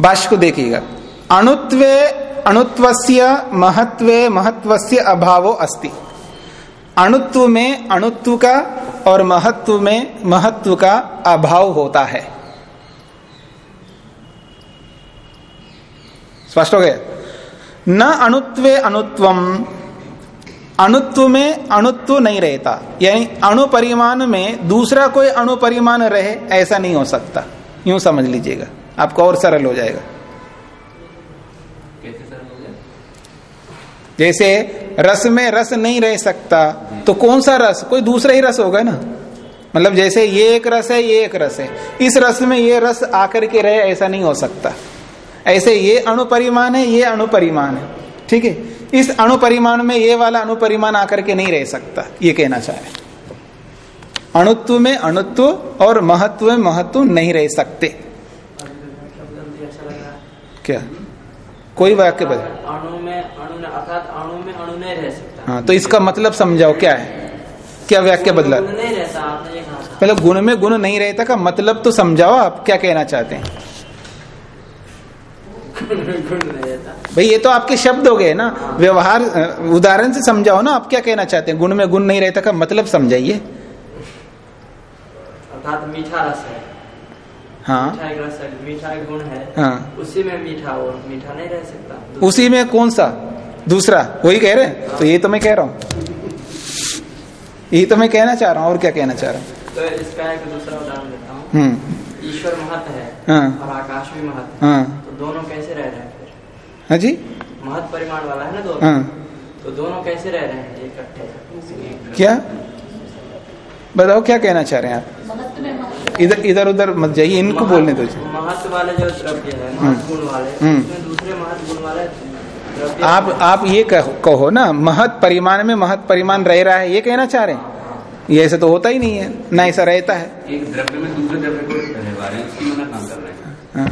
भाष्य को देखिएगा। अणुत्वे अणुत्वस्य महत्वे महत्वस्य अभावो अस्ति। अणुत्व में अणुत्व का और महत्व में महत्व का अभाव होता है। स्पष्ट हो गया? न अणुत्व अणुत्वम अणुत्व में अणुत्व नहीं रहता। यानी अणु परिमाण में दूसरा कोई अणु परिमाण रहे ऐसा नहीं हो सकता। यूँ समझ लीजिएगा। आपको और सरल हो जाएगा।
कैसे सरल हो जाए
जैसे रस में रस नहीं रह सकता तो कौन सा रस? कोई दूसरा ही रस होगा ना? मतलब जैसे ये एक रस है, ये एक रस है। इस रस में ये रस आकर के रहे, ऐसा नहीं हो सकता। ऐसे ये अणु परिमाण है, ये अणु परिमाण है। ठीक है? इस अणु परिमाण में ये वाला अणु परिमाण आकर के नहीं रह सकता, ये कहना चाह रहे अणुत्व में अणुत्व और महत्व में महत्व नहीं रह सकते। क्या? कोई वाक्य बदल।
अणु में अणु ने अर्थात अणु में अणु नहीं रह सकता।
हाँ तो इसका मतलब समझाओ क्या है? क्या वाक्य बदला? पहले गुण में गुण नहीं रहता का मतलब तो समझाओ आप क्या कहना चाहते हैं?
गुण नहीं रहता।
भाई ये तो आपके शब्द हो गए ना। व्यवहार उदाहरण से समझाओ ना आप क्या कहना चाहते हैं? गुण में गुण नहीं रहता का मतलब समझाइए।
अर्थात मीठा रस है।
हाँ।
मीठा गुण है
हाँ।
उसी में मीठा और मीठा नहीं रह सकता।
उसी में कौन सा? दूसरा। वही कह रहे? हैं तो ये तो मैं कह रहा हूँ। ये तो मैं कहना चाह रहा हूँ और क्या कहना चाह रहा हूँ?
तो इसका एक दूसरा उदाहरण देता हूँ।
हम्म।
ईश्वर महत है
हाँ।
और आकाश भी महत है।
हाँ।
तो दोनों कैसे रह रहे हैं फिर?
हाँ जी।
महत परिमाण वाला है ना दोनों?
हाँ।
तो दोनों कैसे रह रहे हैं? इकट्ठे।
क्या? बताओ क्या कहना चाह रहे हैं आप? इधर इधर उधर मत जाइए इनको बोलने दो जी।
महत्व वाले जो द्रव्य है महत वाले
हम्म।
दूसरे वाले
आप आप ये कहो, कहो ना महत परिमाण में महत परिमाण रह रहा है ये कहना चाह रहे हैं। ये ऐसा तो होता ही नहीं है ना ऐसा रहता है।
एक द्रव्य में दूसरे द्रव्य को रहे हैं उसकी मना काम कर रहे।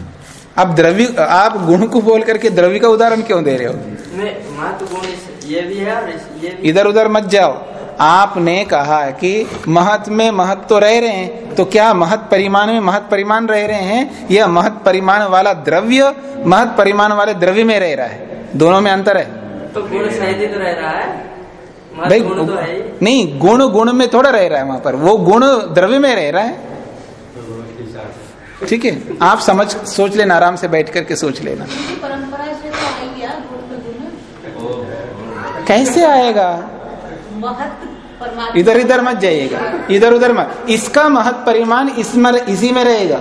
आप द्रव्य आप गुण को बोल करके द्रव्य का उदाहरण क्यों दे रहे हो?
में महत्व गुण ये भी है ये भी
इधर उधर मत जाओ। आपने कहा कि महत में महत तो रह रहे हैं तो क्या महत परिमाण में महत परिमाण रह रहे हैं? यह महत परिमाण वाला द्रव्य महत परिमाण वाले द्रव्य में रह रहा है। दोनों में अंतर है।
तो गुण सहित तो रह रहा है।
भाई
गुण तो है
नहीं गुण गुण में थोड़ा रह रहा है वहाँ पर। वो गुण द्रव्य में रह रहा है। ठीक है आप समझ सोच लेना आराम से बैठ करके सोच लेना।
की परंपरा से तो आई गया गुण में गुण।
कैसे आएगा?
महत्व परमात्मा
इधर इधर मत जाइएगा। इधर उधर मत। इसका महत परिमाण इसमें इसी में रहेगा।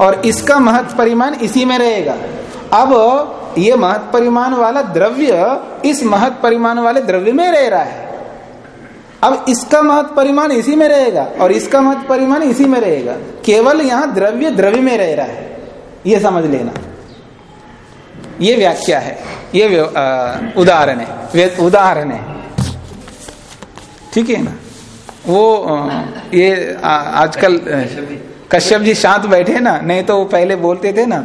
और इसका महत परिमाण इसी में रहेगा। अब ये महत परिमाण वाला द्रव्य इस महत परिमाण वाले द्रव्य में रह रहा है। अब इसका महत परिमाण इसी में रहेगा और इसका महत परिमाण इसी में रहेगा। केवल यहाँ द्रव्य द्रव्य में रह रहा है। ये समझ लेना। ये व्याख्या है। ये उदाहरण है। उदाहरण है। ठीक है ना? वो ये आजकल कश्यप जी शांत बैठे ना, नहीं तो वो पहले बोलते थे ना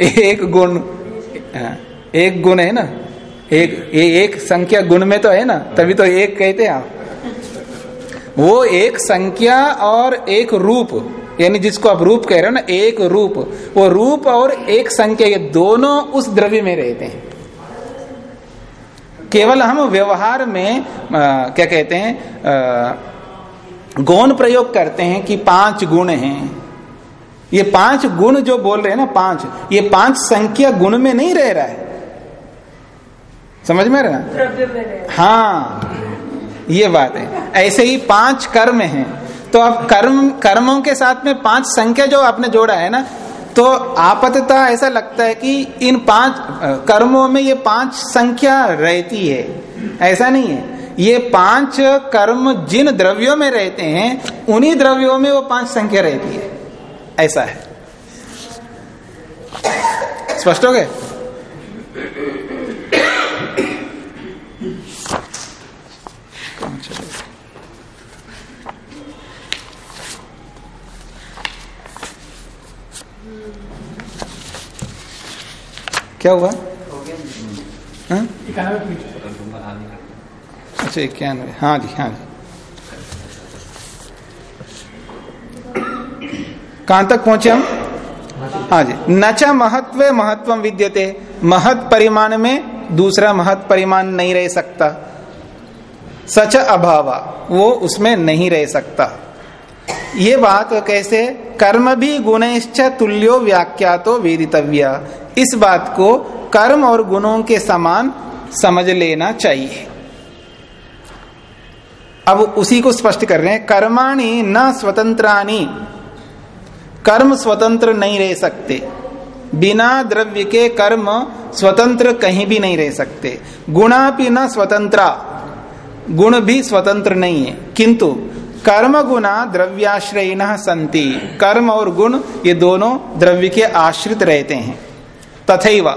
एक गुण एक गुण है ना? एक, ये एक संख्या गुण में तो है ना? तभी तो एक कहते हैं आप। वो एक संख्या और एक रूप, यानी जिसको आप रूप कह रहे हो ना, एक रूप, वो रूप और एक संख्या, ये दोनों उस द्रव्य में रहते हैं। केवल हम व्यवहार में आ, क्या कहते हैं गौण प्रयोग करते हैं कि पाँच गुण हैं। ये पाँच गुण जो बोल रहे हैं ना पाँच ये पाँच संख्या गुण में नहीं रह रहा है। समझ में रहे ना?
द्रव्य में रहे
हाँ ये बात है। ऐसे ही पाँच कर्म हैं। तो अब कर्म कर्मों के साथ में पाँच संख्या जो आपने जोड़ा है ना तो आपतता ऐसा लगता है कि इन पाँच कर्मों में ये पाँच संख्या रहती है। ऐसा नहीं है। ये पाँच कर्म जिन द्रव्यों में रहते हैं, उन्हीं द्रव्यों में वो पाँच संख्या रहती है। ऐसा है। स्पष्ट हो गए? क्या हुआ? हाँ? अच्छा इक्यानवे। हाँ जी हाँ जी। कहाँ तक पहुँचे हम? हाँ जी। च महत्व महत्व विद्यते। महत परिमाण में दूसरा महत परिमाण नहीं रह सकता। सच अभावा, वो उसमें नहीं रह सकता। ये बात कैसे? कर्म भी गुणश्च तुल्यो व्याख्या तो वेदितव्य। इस बात को कर्म और गुणों के समान समझ लेना चाहिए। अब उसी को स्पष्ट कर रहे हैं, कर्माणि न स्वतंत्राणी। कर्म स्वतंत्र नहीं रह सकते। बिना द्रव्य के कर्म स्वतंत्र कहीं भी नहीं रह सकते। गुणा भी न स्वतंत्रा। गुण भी स्वतंत्र नहीं है। किंतु कर्म गुणा द्रव्याश्रय संति कर्म और गुण ये दोनों द्रव्य के आश्रित रहते हैं। तथैव।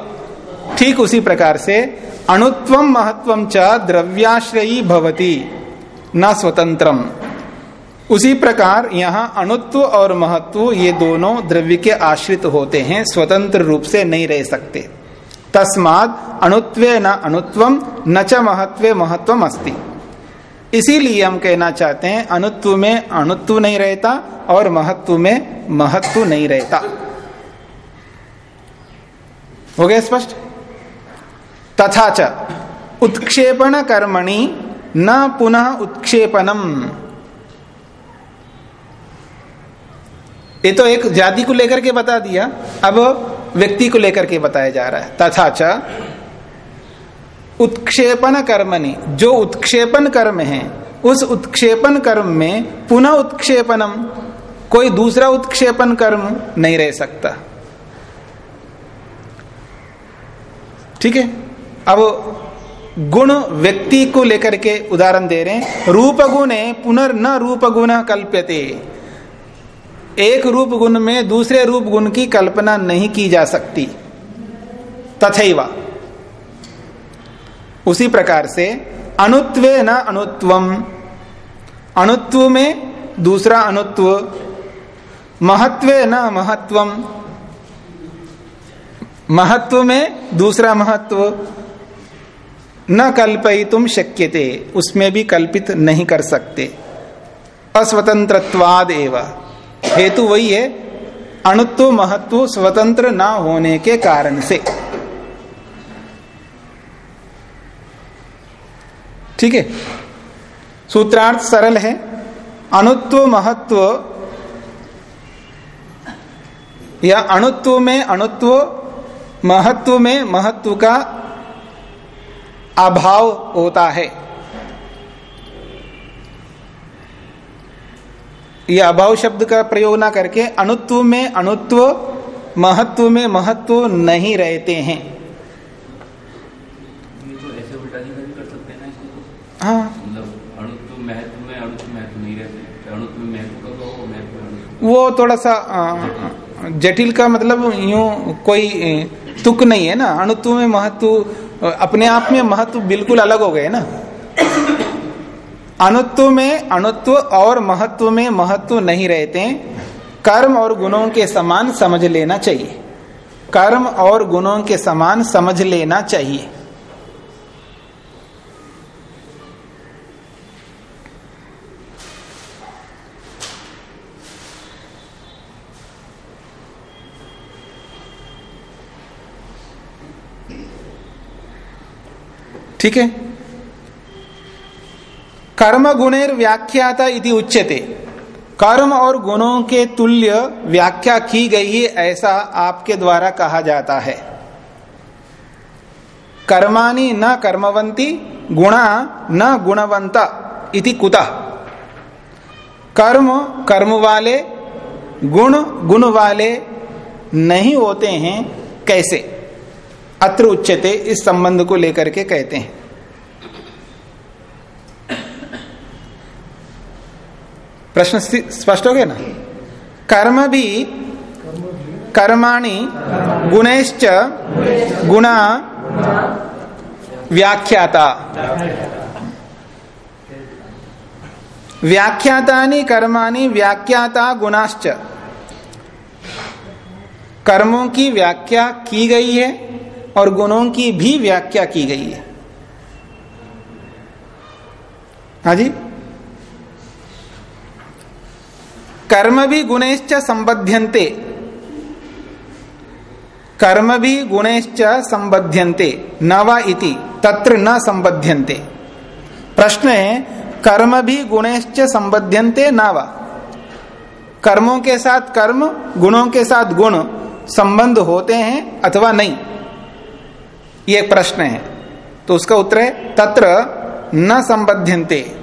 ठीक उसी प्रकार से अणुत्वम महत्वम च द्रव्याश्रयी भवती, न स्वतंत्रम उसी प्रकार यहाँ अणुत्व और महत्व ये दोनों द्रव्य के आश्रित होते हैं, स्वतंत्र रूप से नहीं रह सकते। तस्माद अणुत्व न अणुत्वम न च महत्व महत्वम अस्ति। इसीलिए हम कहना चाहते हैं, अणुत्व में अणुत्व नहीं रहता और महत्व में महत्व नहीं रहता। हो गया स्पष्ट? तथा च, उत्क्षेपण कर्मणि न पुनः उत्क्षेपणम। ये तो एक जाति को लेकर के बता दिया, अब व्यक्ति को लेकर के बताया जा रहा है। तथा च, उत्क्षेपण कर्मणि, जो उत्क्षेपण कर्म है, उस उत्क्षेपण कर्म में पुनः उत्क्षेपणम, कोई दूसरा उत्क्षेपण कर्म नहीं रह सकता। ठीक है? अब गुण व्यक्ति को लेकर के उदाहरण दे रहे हैं। रूप गुणे पुनर्न रूप गुण कल्प्यते। एक रूप गुण में दूसरे रूप गुण की कल्पना नहीं की जा सकती। तथैवा। उसी प्रकार से अणुत्वे न अणुत्वम। अणुत्व में दूसरा अणुत्व। महत्वे न महत्वम। महत्व में दूसरा महत्व, न कल्पई तुम शक्यते, उसमें भी कल्पित नहीं कर सकते। अस्वतंत्रत्वाद एवं। हेतु वही है, अणुत्व, महत्व स्वतंत्र न होने के कारण से। ठीक है? सूत्रार्थ सरल है। अणुत्व, महत्व, या अणुत्व में अणुत्व महत्व में महत्व का अभाव होता है। यह अभाव शब्द का प्रयोग ना करके अणुत्व में अणुत्व महत्व में महत्व नहीं रहते हैं।
तो हैं तो।
हाँ।
मतलब
वो थोड़ा सा जटिल का मतलब यूँ कोई तुक नहीं है ना? अणुत्व में महत्व, अपने आप में महत्व बिल्कुल अलग हो गए ना? अणुत्व में अणुत्व और महत्व में महत्व नहीं रहते कर्म और गुणों के समान समझ लेना चाहिए। कर्म और गुणों के समान समझ लेना चाहिए। ठीक है? कर्म गुणेर व्याख्याता इति उच्यते। कर्म और गुणों के तुल्य व्याख्या की गई है, ऐसा आपके द्वारा कहा जाता है। कर्माणि न कर्मवंती गुणा न गुणवंता इति कुतः। कर्म कर्म वाले गुण गुण वाले नहीं होते हैं, कैसे? अत्र उच्चते इस संबंध को लेकर के कहते हैं। प्रश्न स्पष्ट हो गया ना? कर्म भी कर्माणि गुणेश्च गुणा व्याख्याता। व्याख्यातानि कर्माणि व्याख्याता गुणाश्च। कर्मों की व्याख्या की गई है और गुणों की भी व्याख्या की गई है। हाँ जी? कर्म भी गुणेश्च संबध्यन्ते। कर्म भी गुणेश्च संबध्यन्ते, न इति, तत्र न संबध्यन्ते। प्रश्न है, कर्म भी गुणेश्च संबध्यन्ते, न कर्मों के साथ कर्म, गुणों के साथ गुण संबंध होते हैं अथवा नहीं? ये एक प्रश्न है। तो उसका उत्तर है, तत्र न संबध्यन्ते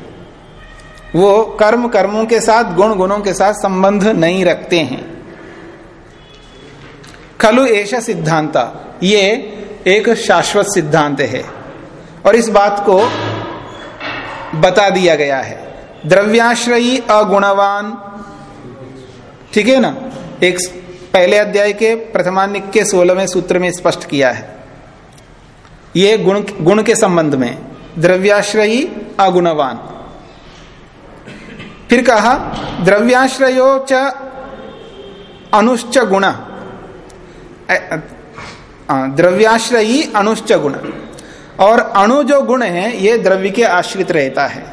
वो कर्म कर्मों के साथ, गुण गुणों के साथ संबंध नहीं रखते हैं। खलु ऐसा सिद्धांत। ये एक शाश्वत सिद्धांत है। और इस बात को बता दिया गया है। द्रव्याश्रयी अगुणवान। ठीक है ना? एक पहले अध्याय के प्रथमानिक के, सोलहवें सूत्र में स्पष्ट किया है। ये गुण गुण के संबंध में, द्रव्याश्रयी अगुणवान फिर कहा, द्रव्याश्रयो च अनुश्च गुण। द्रव्याश्रयी अनुश्च गुण। और अणु जो गुण है, ये द्रव्य के आश्रित रहता है।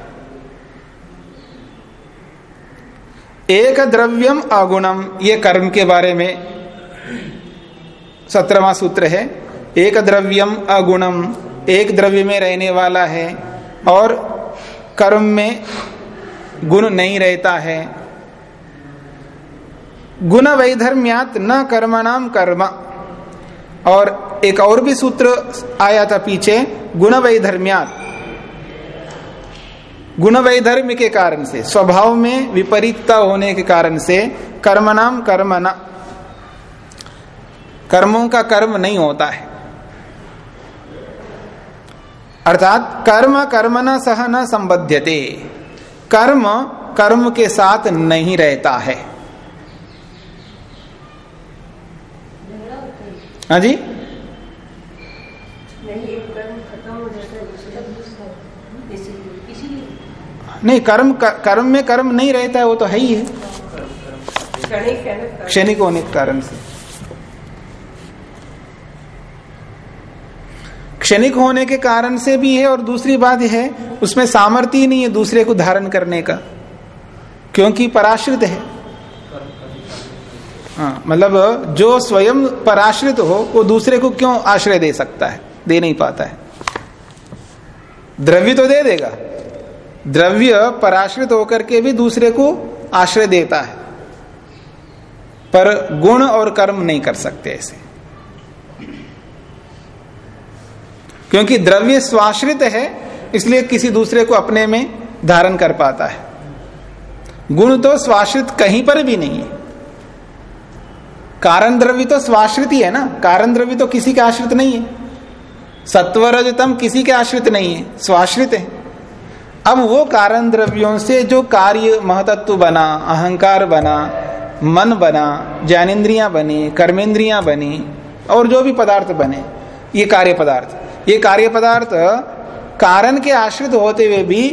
एक द्रव्यम अगुणम ये कर्म के बारे में सत्रहवा सूत्र है। एक द्रव्यम अगुणम, एक द्रव्य में रहने वाला है और कर्म में गुण नहीं रहता है। गुण वैधर्म्यात न कर्म नाम कर्म। और एक और भी सूत्र आया था पीछे, गुण वैधर्म्यात। गुण वैधर्म्य के कारण से, स्वभाव में विपरीतता होने के कारण से कर्म नाम कर्म न कर्मों का कर्म नहीं होता है। अर्थात कर्म कर्म न सह न संबध्यते। कर्म कर्म के साथ नहीं रहता है। हाँ जी? नहीं कर्म कर्म में कर्म नहीं रहता है वो तो है ही है। क्षणिक होने के कारण से। क्षणिक होने के कारण से भी है और दूसरी बात है, उसमें सामर्थ्य नहीं है दूसरे को धारण करने का। क्योंकि पराश्रित है। हाँ मतलब जो स्वयं पराश्रित हो, वो दूसरे को क्यों आश्रय दे सकता है? दे नहीं पाता है। द्रव्य तो दे देगा। द्रव्य पराश्रित होकर के भी दूसरे को आश्रय देता है। पर गुण और कर्म नहीं कर सकते ऐसे। क्योंकि द्रव्य स्वाश्रित है, इसलिए किसी दूसरे को अपने में धारण कर पाता है। गुण तो स्वाश्रित कहीं पर भी नहीं है। कारण द्रव्य तो स्वाश्रित ही है ना? कारण द्रव्य तो किसी के आश्रित नहीं है। सत्वरजतम किसी के आश्रित नहीं है, स्वाश्रित है। अब वो कारण द्रव्यों से जो कार्य महतत्व बना, अहंकार बना, मन बना, ज्ञानेन्द्रियाँ बनी कर्मेंद्रियाँ बनी, और जो भी पदार्थ बने, ये कार्य पदार्थ। ये कार्य पदार्थ कारण के आश्रित होते हुए भी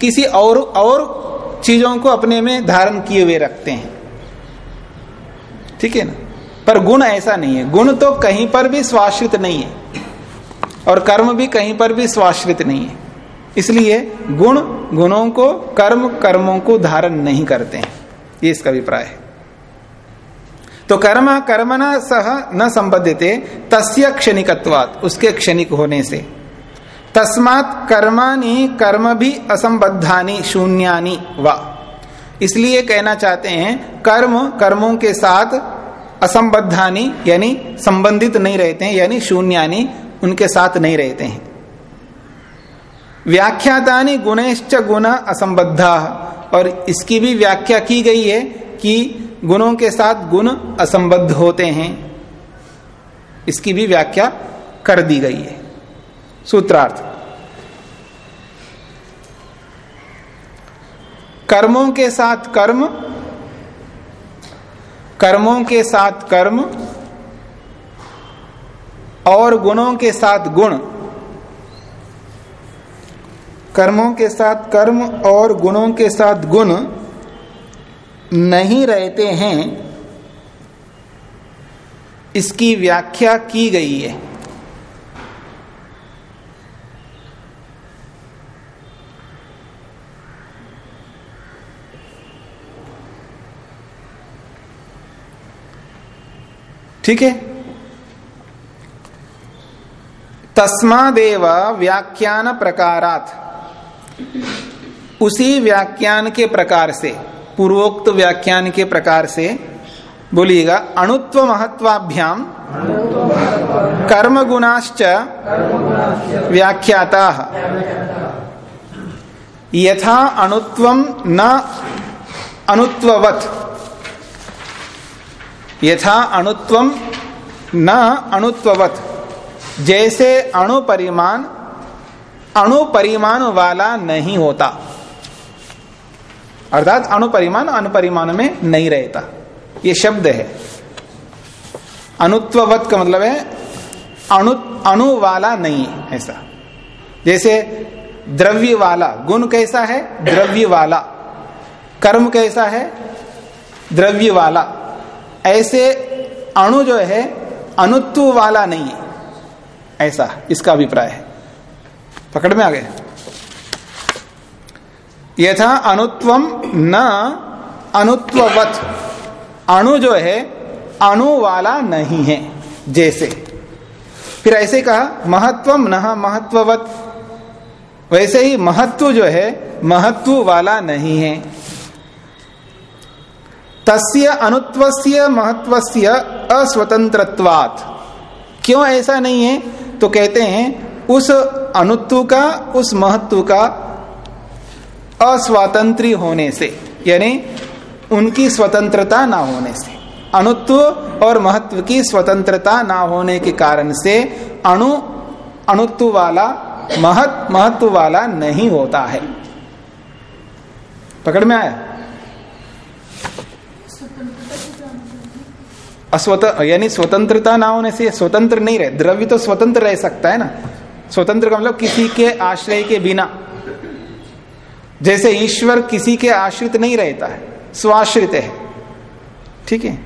किसी और और चीज़ों को अपने में धारण किए हुए रखते हैं। ठीक है ना? पर गुण ऐसा नहीं है। गुण तो कहीं पर भी स्वाश्रित नहीं है और कर्म भी कहीं पर भी स्वाश्रित नहीं है। इसलिए गुण, गुणों को, कर्म, कर्मों को धारण नहीं करते हैं। ये इसका अभिप्राय है। तो कर्म कर्मना सह न संबद्धते तस्य क्षणिकत्वात, उसके क्षणिक होने से। तस्मात कर्मानि कर्म भी असंबद्धानी, शून्यानी, व। इसलिए कहना चाहते हैं, कर्म, कर्मों के साथ असंबद्धानी, यानी संबंधित नहीं रहते हैं, यानी शून्यानी, उनके साथ नहीं रहते हैं। व्याख्यातानी गुणेश्च गुण असंबद्धा, और इसकी भी व्याख्या की गई है कि गुणों के साथ गुण असंबद्ध होते हैं। इसकी भी व्याख्या कर दी गई है। सूत्रार्थ। कर्मों के साथ कर्म, कर्मों के साथ कर्म, और गुणों के साथ गुण। कर्मों के साथ कर्म और गुणों के साथ गुण नहीं रहते हैं, इसकी व्याख्या की गई है। ठीक है? तस्मादेव व्याख्यान प्रकारात। उसी व्याख्यान के प्रकार से पूर्वोक्त व्याख्यान के प्रकार से बोलिएगा, अणुत्व महत्वाभ्याम कर्म गुणाश्च व्याख्याता। यथा अणुत्व न अणुत्ववत। यथा अणुत्वम न अणुत्ववत। जैसे अणु परिमाण अणु परिमाण वाला नहीं होता। अर्थात अणु परिमाण अनुपरिमाण में नहीं रहता। ये शब्द है। अनुत्ववत का मतलब है, अणु अणु वाला नहीं ऐसा। जैसे द्रव्य वाला गुण कैसा है? द्रव्य वाला कर्म कैसा है? द्रव्य वाला ऐसे अणु जो है अनुत्व वाला नहीं ऐसा, इसका अभिप्राय है। पकड़ में आ गए? यथा अनुत्वम न अनुत्ववत। अणु जो है, अणु वाला नहीं है, जैसे। फिर ऐसे कहा महत्वम न महत्ववत। वैसे ही महत्व जो है, महत्व वाला नहीं है। तस्य अनुत्वस्य महत्वस्य अस्वतंत्रत्वात्। क्यों ऐसा नहीं है? तो कहते हैं, उस अनुत्व का, उस महत्व का अस्वातंत्री होने से, यानी उनकी स्वतंत्रता ना होने से अनुत्व और महत्व की स्वतंत्रता ना होने के कारण से अणु, अणुत्व वाला, महत, महत्व वाला नहीं होता है। पकड़ में आया? अस्वतः, यानी स्वतंत्रता ना होने से स्वतंत्र नहीं रहे, द्रव्य तो स्वतंत्र रह सकता है ना। स्वतंत्र का मतलब किसी के आश्रय के बिना। जैसे ईश्वर किसी के आश्रित नहीं रहता है, स्वाश्रित है। ठीक है?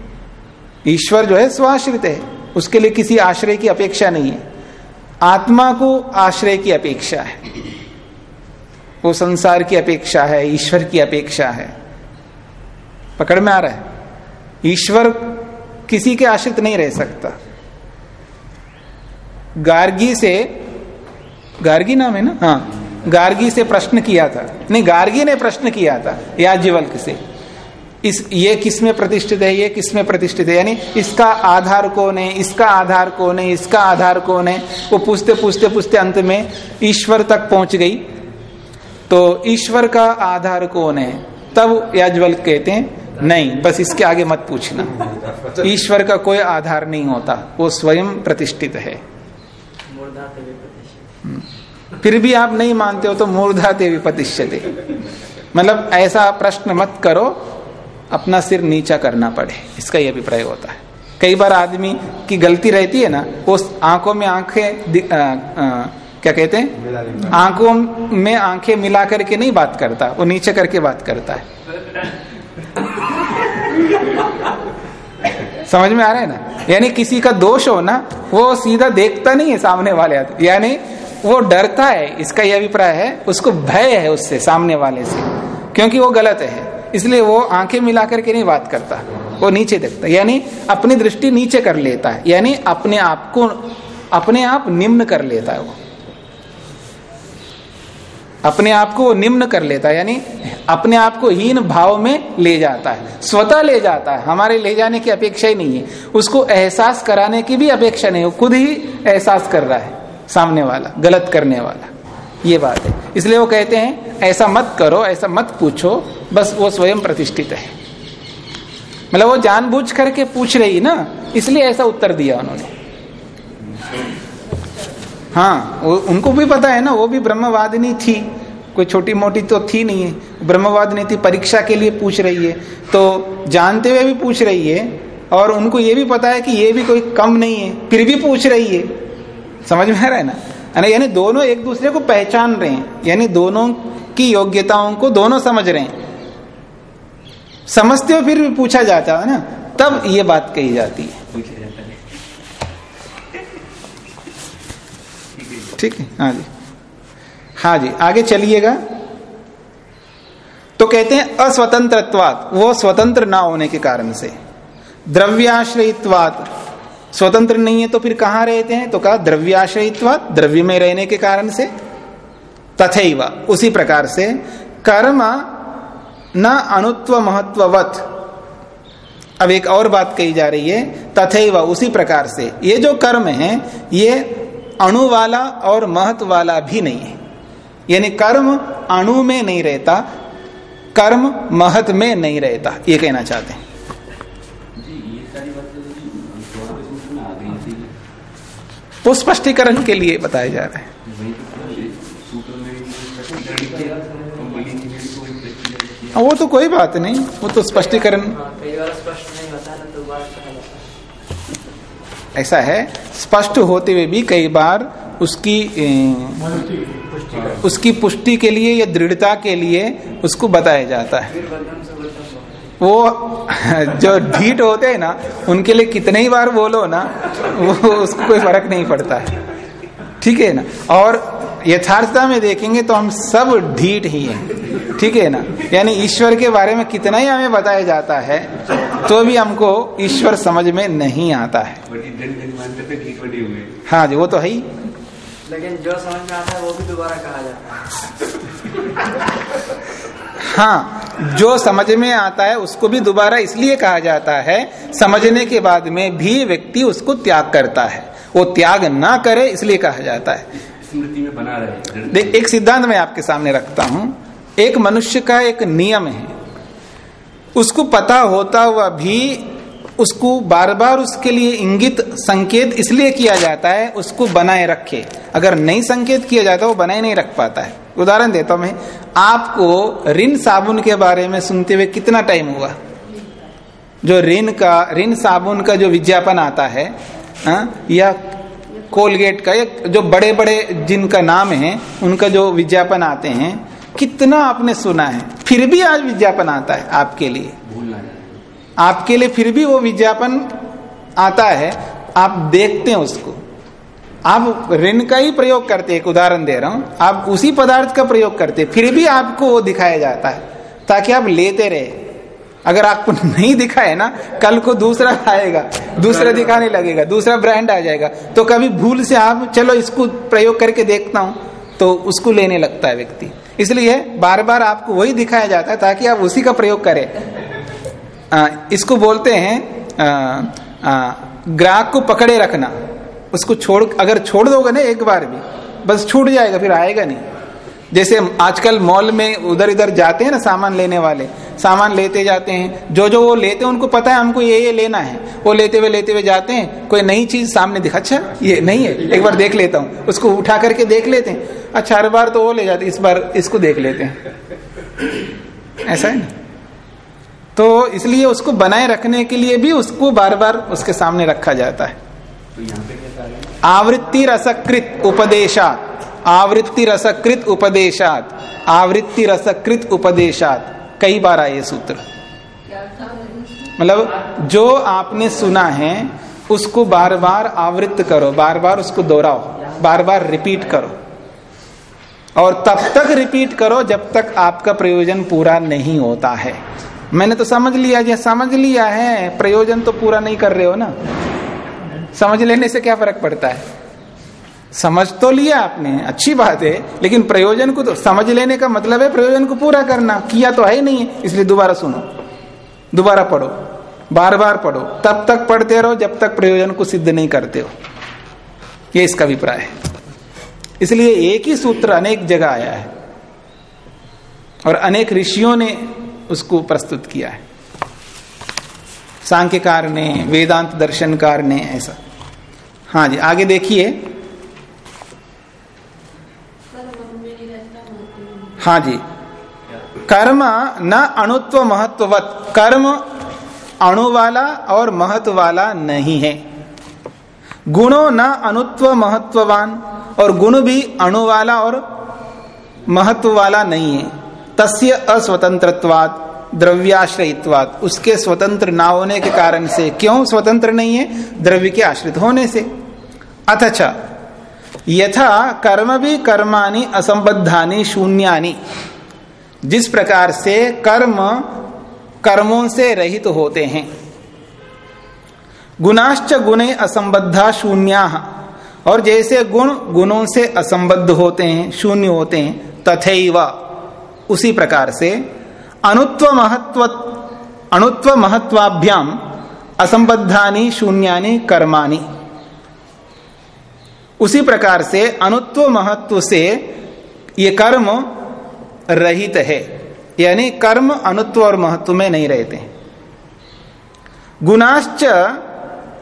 ईश्वर जो है, स्वाश्रित है। उसके लिए किसी आश्रय की अपेक्षा नहीं है। आत्मा को आश्रय की अपेक्षा है। वो संसार की अपेक्षा है, ईश्वर की अपेक्षा है। पकड़ में आ रहा है? ईश्वर किसी के आश्रित नहीं रह सकता। गार्गी से, गार्गी नाम है ना? हाँ। गार्गी से प्रश्न किया था। नहीं, गार्गी ने प्रश्न किया था, याज्ञवल्क से। इस, ये किसमें प्रतिष्ठित है, ये किसमें प्रतिष्ठित है? यानी इसका आधार कौन है, इसका आधार कौन है, इसका आधार कौन है? वो पूछते पूछते पूछते अंत में ईश्वर तक पहुँच गई। तो ईश्वर का आधार कौन है? तब याज्ञवल्क कहते हैं, नहीं, बस इसके आगे मत पूछना। ईश्वर का कोई आधार नहीं होता, वो स्वयं प्रतिष्ठित है। फिर भी आप नहीं मानते हो तो मूर्धा ते विपतिष्यते मतलब ऐसा प्रश्न मत करो अपना सिर नीचा करना पड़े इसका यह अभिप्राय होता है। कई बार आदमी की गलती रहती है ना वो आँखों में आँखें क्या कहते हैं? आँखों में आँखें मिला करके नहीं बात करता वो नीचे करके बात करता है। समझ में आ रहा है ना? यानी किसी का दोष हो ना वो सीधा देखता नहीं है सामने वाले आदमी। यानी वो डरता है, इसका यह अभिप्राय है, उसको भय है उससे, सामने वाले से, क्योंकि वो गलत है। इसलिए वो आँखें मिला करके नहीं बात करता, वो नीचे देखता, यानी अपनी दृष्टि नीचे कर लेता है, यानी अपने आप को, अपने आप निम्न कर लेता है वो। अपने आप को निम्न कर लेता है, यानी अपने आप को हीन भाव में ले जाता है, स्वतः ले जाता है, हमारे ले जाने की अपेक्षा ही नहीं है, उसको एहसास कराने की भी अपेक्षा नहीं है खुद ही एहसास कर रहा है। सामने वाला, गलत करने वाला। ये बात है। इसलिए वो कहते हैं, ऐसा मत करो, ऐसा मत पूछो, बस वो स्वयं प्रतिष्ठित है। मतलब वो जानबूझ करके पूछ रही ना, इसलिए ऐसा उत्तर दिया उन्होंने। हाँ उनको भी पता है ना, वो भी ब्रह्मवादिनी थी। कोई छोटी मोटी तो थी नहीं है। ब्रह्मवादिनी थी, परीक्षा के लिए पूछ रही है। तो जानते हुए भी पूछ रही है, और उनको ये भी पता है कि ये भी कोई कम नहीं है। फिर भी पूछ रही है। समझ में आ रहा है ना? यानी दोनों एक दूसरे को पहचान रहे हैं, यानी दोनों की योग्यताओं को दोनों समझ रहे हैं। समझते हो फिर भी पूछा जाता है ना, तब ये बात कही जाती है। ठीक है हाँ जी। हाँ जी, आगे चलिएगा। तो कहते हैं अस्वतंत्रत्वात, वो स्वतंत्र ना होने के कारण से। द्रव्याश्रयित्वात स्वतंत्र नहीं है तो फिर कहाँ रहते हैं? तो कहा द्रव्याश्रयित्वात द्रव्य में रहने के कारण से। तथैव, उसी प्रकार से कर्म न अणुत्व महत्ववत अब एक और बात कही जा रही है, तथैव, उसी प्रकार से। ये जो कर्म है, ये अणु वाला और महत्व वाला भी नहीं है। यानी कर्म अणु में नहीं रहता, कर्म महत में नहीं रहता, ये कहना चाहते हैं। वो स्पष्टीकरण के लिए बताया जा रहा है। वो तो कोई बात नहीं, वो तो स्पष्टीकरण। ऐसा है, स्पष्ट होते हुए भी कई बार उसकी उसकी पुष्टि के लिए या दृढ़ता के लिए उसको बताया जाता है
फिर बदनाम से बदनाम
वो जो ढीठ होते हैं ना उनके लिए कितने ही बार बोलो ना वो उसको कोई फ़र्क नहीं पड़ता है। ठीक है ना? और यथार्थता में देखेंगे तो हम सब ढीठ ही हैं। ठीक है ना? यानी ईश्वर के बारे में कितना ही हमें बताया जाता है तो भी हमको ईश्वर समझ में नहीं आता है। हाँ जी वो तो है ही।
लेकिन जो समझ में आता है वो भी दोबारा कहा जाता है।
हाँ जो समझ में आता है उसको भी दोबारा इसलिए कहा जाता है समझने के बाद में भी व्यक्ति उसको त्याग करता है। वो त्याग ना करे इसलिए कहा जाता है।
स्मृति में बना रहे
देख एक सिद्धांत मैं आपके सामने रखता हूँ। एक मनुष्य का एक नियम है। उसको पता होता हुआ भी उसको बार बार उसके लिए इंगित संकेत इसलिए किया जाता है उसको बनाए रखे। अगर नहीं संकेत किया जाता वो बनाए नहीं रख पाता है। उदाहरण देता हूँ मैं। आपको रिन साबुन के बारे में सुनते हुए कितना टाइम हुआ? जो रिन का रिन साबुन का जो विज्ञापन आता है हा? या कोलगेट का या जो बड़े बड़े जिनका नाम है उनका जो विज्ञापन आते हैं कितना आपने सुना है? फिर भी आज विज्ञापन आता है आपके लिए। आपके लिए फिर भी वो विज्ञापन आता है आप देखते हैं उसको। आप ऋण का ही प्रयोग करते एक उदाहरण दे रहा हूँ। आप उसी पदार्थ का प्रयोग करते फिर भी आपको वो दिखाया जाता है ताकि आप लेते रहे। अगर आपको नहीं दिखाए ना कल को दूसरा आएगा दूसरा दिखाने लगेगा दूसरा ब्रांड आ जाएगा। तो कभी भूल से आप चलो इसको प्रयोग करके देखता हूँ तो उसको लेने लगता है व्यक्ति। इसलिए बार बार आपको वही दिखाया जाता है ताकि आप उसी का प्रयोग करें। आ, इसको बोलते हैं ग्राहक को पकड़े रखना। उसको छोड़, अगर छोड़ दोगे ना एक बार भी, बस छूट जाएगा, फिर आएगा नहीं। जैसे आजकल मॉल में उधर इधर जाते हैं ना सामान लेने वाले, सामान लेते जाते हैं जो जो वो लेते हैं, उनको पता है हमको ये ये लेना है। वो लेते हुए लेते हुए जाते हैं, कोई नई चीज़ सामने दिखा अच्छा ये नहीं है, एक बार देख लेता हूँ, उसको उठा करके देख लेते हैं अच्छा हर बार तो वो ले जाते इस बार इसको देख लेते हैं। ऐसा है ना? तो इसलिए उसको बनाए रखने के लिए भी उसको बार बार उसके सामने रखा जाता है।
तो पे
आवृत्ति रसकृत उपदेशात। आवृत्ति रसकृत उपदेशात। आवृत्ति रसकृत उपदेशात। कई बार आए सूत्र। मतलब जो आपने सुना है, उसको बार बार आवृत्त करो बार बार उसको दोहराओ बार बार रिपीट करो। और तब तक रिपीट करो जब तक आपका प्रयोजन पूरा नहीं होता है। मैंने तो समझ लिया जी समझ लिया है, प्रयोजन तो पूरा नहीं कर रहे हो ना? समझ लेने से क्या फ़र्क पड़ता है? समझ तो लिया आपने, अच्छी बात है, लेकिन प्रयोजन को तो समझ लेने का मतलब है प्रयोजन को पूरा करना, किया तो है ही नहीं है इसलिए दोबारा सुनो। दोबारा पढ़ो बार बार पढ़ो, तब तक पढ़ते रहो जब तक प्रयोजन को सिद्ध नहीं करते हो। ये इसका अभिप्राय है। इसलिए एक ही सूत्र अनेक जगह आया है, और अनेक ऋषियों ने उसको प्रस्तुत किया है। सांख्यकार ने वेदांत दर्शनकार ने ऐसा। हाँ जी, आगे देखिए। हाँ जी। कर्म न अणुत्व महत्ववत। कर्म अणु वाला और महत्व वाला नहीं है। गुणों न अणुत्व महत्ववान और गुण भी अणु वाला और महत्व वाला नहीं है। तस्य अस्वतंत्रत्वाद द्रव्याश्रयित्वाद उसके स्वतंत्र ना होने के कारण से क्यों स्वतंत्र नहीं है? द्रव्य के आश्रित होने से। अथच, यथा कर्म भी कर्माणी असंबद्धानी शून्यानी। जिस प्रकार से कर्म कर्मों से रहित तो होते हैं। गुणाश्च गुणे असंबद्धा शून्या। और जैसे गुण गुणों से असंबद्ध होते हैं, शून्य होते हैं तथे उसी प्रकार से अणुत्व महत्व अणुत्व महत्वाभ्याम असंबद्धानी शून्यानी, कर्माणी। उसी प्रकार से अणुत्व महत्व से ये कर्म रहित है, यानी कर्म अणुत्व और महत्व में नहीं रहते गुणाश्च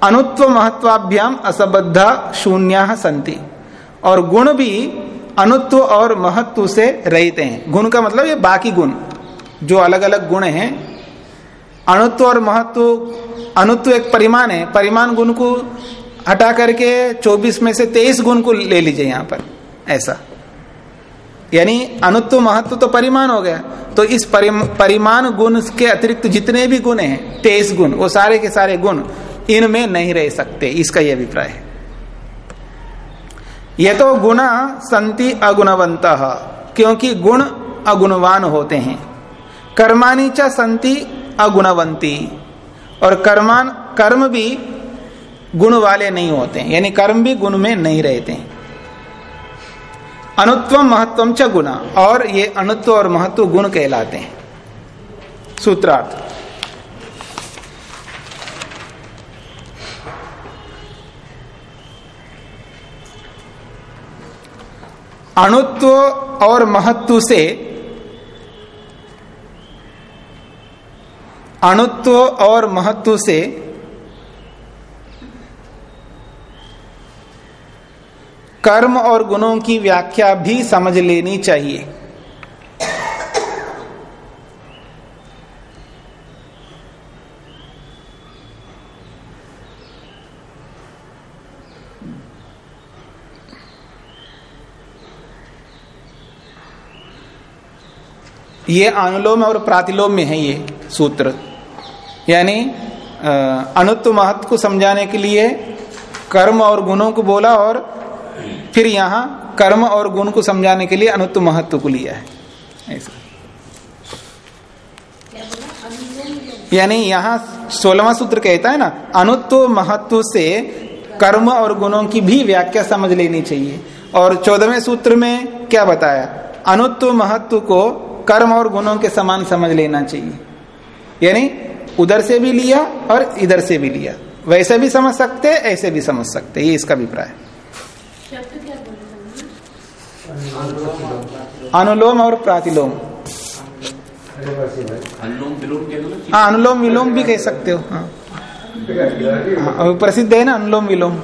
अणुत्व महत्वाभ्याम असबद्ध शून्य संति और गुण भी अणुत्व और महत्व से रहते हैं। गुण का मतलब ये बाकी गुण। जो अलग अलग गुण हैं, अणुत्व और महत्व, अणुत्व एक परिमाण है, परिमाण गुण को हटा करके 24 में से 23 गुण को ले लीजिए यहाँ पर, ऐसा। यानी अणुत्व, महत्व तो परिमाण हो गया तो इस परिमाण गुण के अतिरिक्त जितने भी गुण हैं, तेईस गुण, वो सारे के सारे गुण इनमें नहीं रह सकते, इसका यह अभिप्राय है। ये तो गुणा संति अगुणवंत, क्योंकि गुण अगुणवान होते हैं। कर्मानी च संति अगुणवंती और कर्मान, कर्म भी गुण वाले नहीं होते यानी कर्म भी गुण में नहीं रहते अनुत्व महत्व च गुण। और ये अनुत्व और महत्व गुण कहलाते हैं। सूत्रार्थ। अणुत्व और महत्व से अणुत्व और महत्व से कर्म और गुणों की व्याख्या भी समझ लेनी चाहिए। ये अनुलोम और प्रातिलोम में है ये सूत्र। यानी अनुत्व महत्व को समझाने के लिए कर्म और गुणों को बोला और फिर यहाँ कर्म और गुण को समझाने के लिए अनुत्व महत्व को लिया है। ऐसा। यानी यहाँ सोलवा सूत्र कहता है ना अनुत्व महत्व से कर्म और गुणों की भी व्याख्या समझ लेनी चाहिए। और चौदहवें सूत्र में क्या बताया? अनुत्व महत्व को कर्म और गुणों के समान समझ लेना चाहिए। यानी उधर से भी लिया और इधर से भी लिया। वैसे भी समझ सकते ऐसे भी समझ सकते ये इसका अभिप्राय अनुलोम और प्रातिलोम। हाँ अनुलोम विलोम भी कह सकते हो हाँ, हाँ प्रसिद्ध है ना अनुलोम विलोम।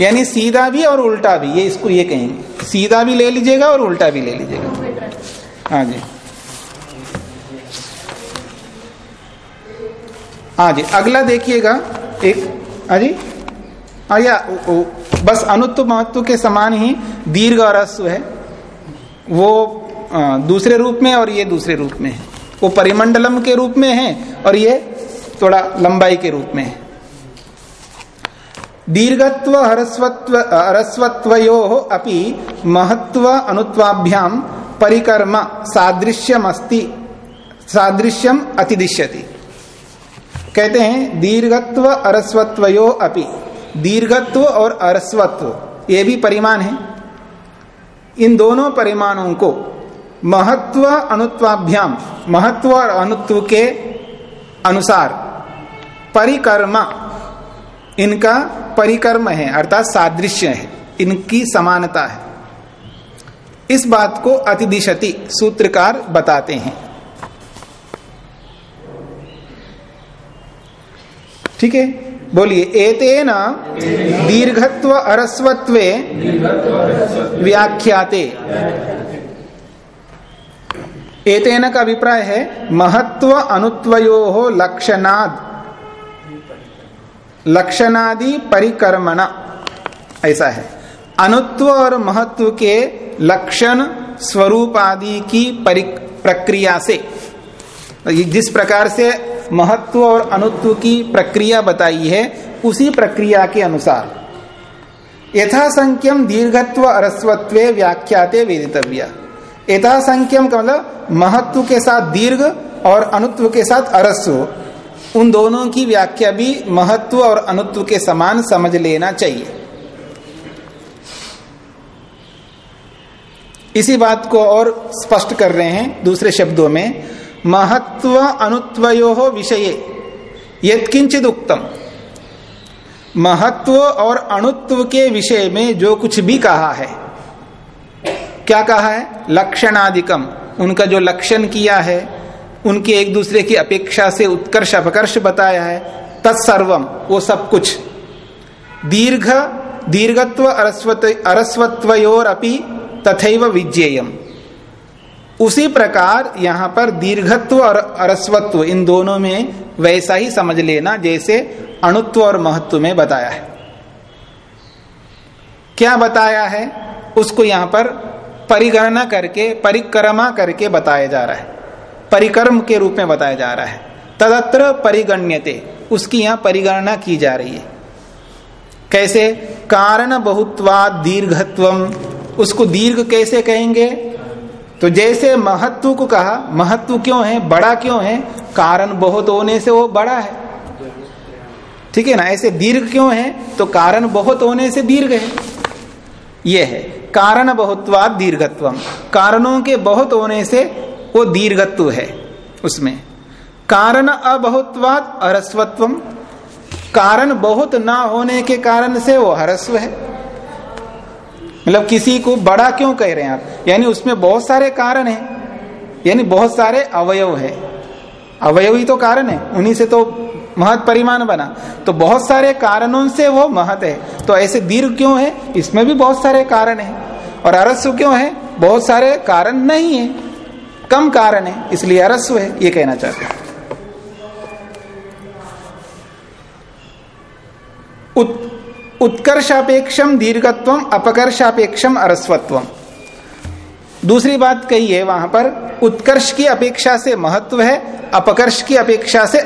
यानी सीधा भी और उल्टा भी ये इसको ये कहेंगे। सीधा भी ले लीजिएगा और उल्टा भी ले लीजिएगा। हाँ जी। हाँ जी अगला देखिएगा, एक हाँ जी हाँ या बस अनुत्व महत्व के समान ही दीर्घ और अश्व है। वो दूसरे रूप में और ये दूसरे रूप में है। वो परिमंडलम के रूप में है और ये थोड़ा लंबाई के रूप में है। दीर्घत्व, हरस्वत्व, हरस्वत्वयो अपि महत्व अनुत्वाभ्याम परिकर्म सादृश्यम अस्ति सादृश्यम अतिदिश्यति। कहते हैं दीर्घत्व अरस्वत्वयो अपि। दीर्घत्व और अरस्वत्व, ये भी परिमाण है। इन दोनों परिमाणों को महत्व अनुत्वाभ्याम, महत्व और अनुत्व के अनुसार परिकर्मा, इनका परिकर्म है, अर्थात सादृश्य है, इनकी समानता है। इस बात को अतिदिशति सूत्रकार बताते हैं। ठीक है? बोलिए, एतेन दीर्घत्व अरस्वत्वे व्याख्याते। एतेन का अभिप्राय है, महत्व अनुत्वयो लक्षणाद। लक्षणादि परिकर्मण। ऐसा है। अनुत्व और महत्व के लक्षण स्वरूप आदि की प्रक्रिया से, जिस प्रकार से महत्व और अनुत्व की प्रक्रिया बताई है उसी प्रक्रिया के अनुसार। यथासंख्यम दीर्घत्व अरस्वत्व व्याख्याते वेदितव्य। यथासंख्यम का मतलब महत्व के साथ दीर्घ और अनुत्व के साथ अरस्व। उन दोनों की व्याख्या भी महत्व और अनुत्व के समान समझ लेना चाहिए। इसी बात को और स्पष्ट कर रहे हैं दूसरे शब्दों में। महत्व अनुत्वयो विषय। यत्किंचित उत्तम महत्व और अणुत्व के विषय में जो कुछ भी कहा है। क्या कहा है? लक्षणाधिकम उनका जो लक्षण किया है, उनके एक दूसरे की अपेक्षा से उत्कर्ष, अपकर्ष बताया है। तत्सर्वम, वो सब कुछ। दीर्घ, दीर्घत्व, अरस्वत अरस्वत्वयोर अपि तथैव विज्ञेयम। उसी प्रकार यहाँ पर दीर्घत्व और अरस्वत्व, इन दोनों में वैसा ही समझ लेना जैसे अणुत्व और महत्व में बताया है। क्या बताया है? उसको यहाँ पर परिगणना करके, परिक्रमा करके बताया जा रहा है। परिक्रम के रूप में बताया जा रहा है। तदत्र परिगण्यते, उसकी यहाँ परिगणना की जा रही है। कैसे? कारण बहुत्वा दीर्घत्वम। उसको दीर्घ कैसे कहेंगे? तो जैसे महत्व को कहा, महत्व क्यों है, बड़ा क्यों है? कारण बहुत होने से वो बड़ा है। ठीक है ना? ऐसे दीर्घ क्यों है तो कारण बहुत होने से दीर्घ है। ये है। कारण बहुत्वाद दीर्घत्व कारणों के बहुत होने से वो दीर्घत्व है उसमें। कारण अबहुत्वाद अरस्वत्व कारण बहुत ना होने के कारण से वो हरस्व है। मतलब किसी को बड़ा क्यों कह रहे हैं आप? यानी उसमें बहुत सारे कारण हैं। यानी बहुत सारे अवयव है। अवयव ही तो कारण है। उन्हीं से तो महत परिमाण बना। तो बहुत सारे कारणों से वो महत है। तो ऐसे दीर्घ क्यों है? इसमें भी बहुत सारे कारण है। और अरस्व क्यों है? बहुत सारे कारण नहीं है। कम कारण है, इसलिए अरस्व है, ये कहना चाहते हैं। उत्कर्षापेक्षम दीर्घत्व अपकर्षापेक्षम अरस्वत्व। दूसरी बात कही है वहाँ पर, उत्कर्ष की अपेक्षा से महत्व है, अपकर्ष की अपेक्षा से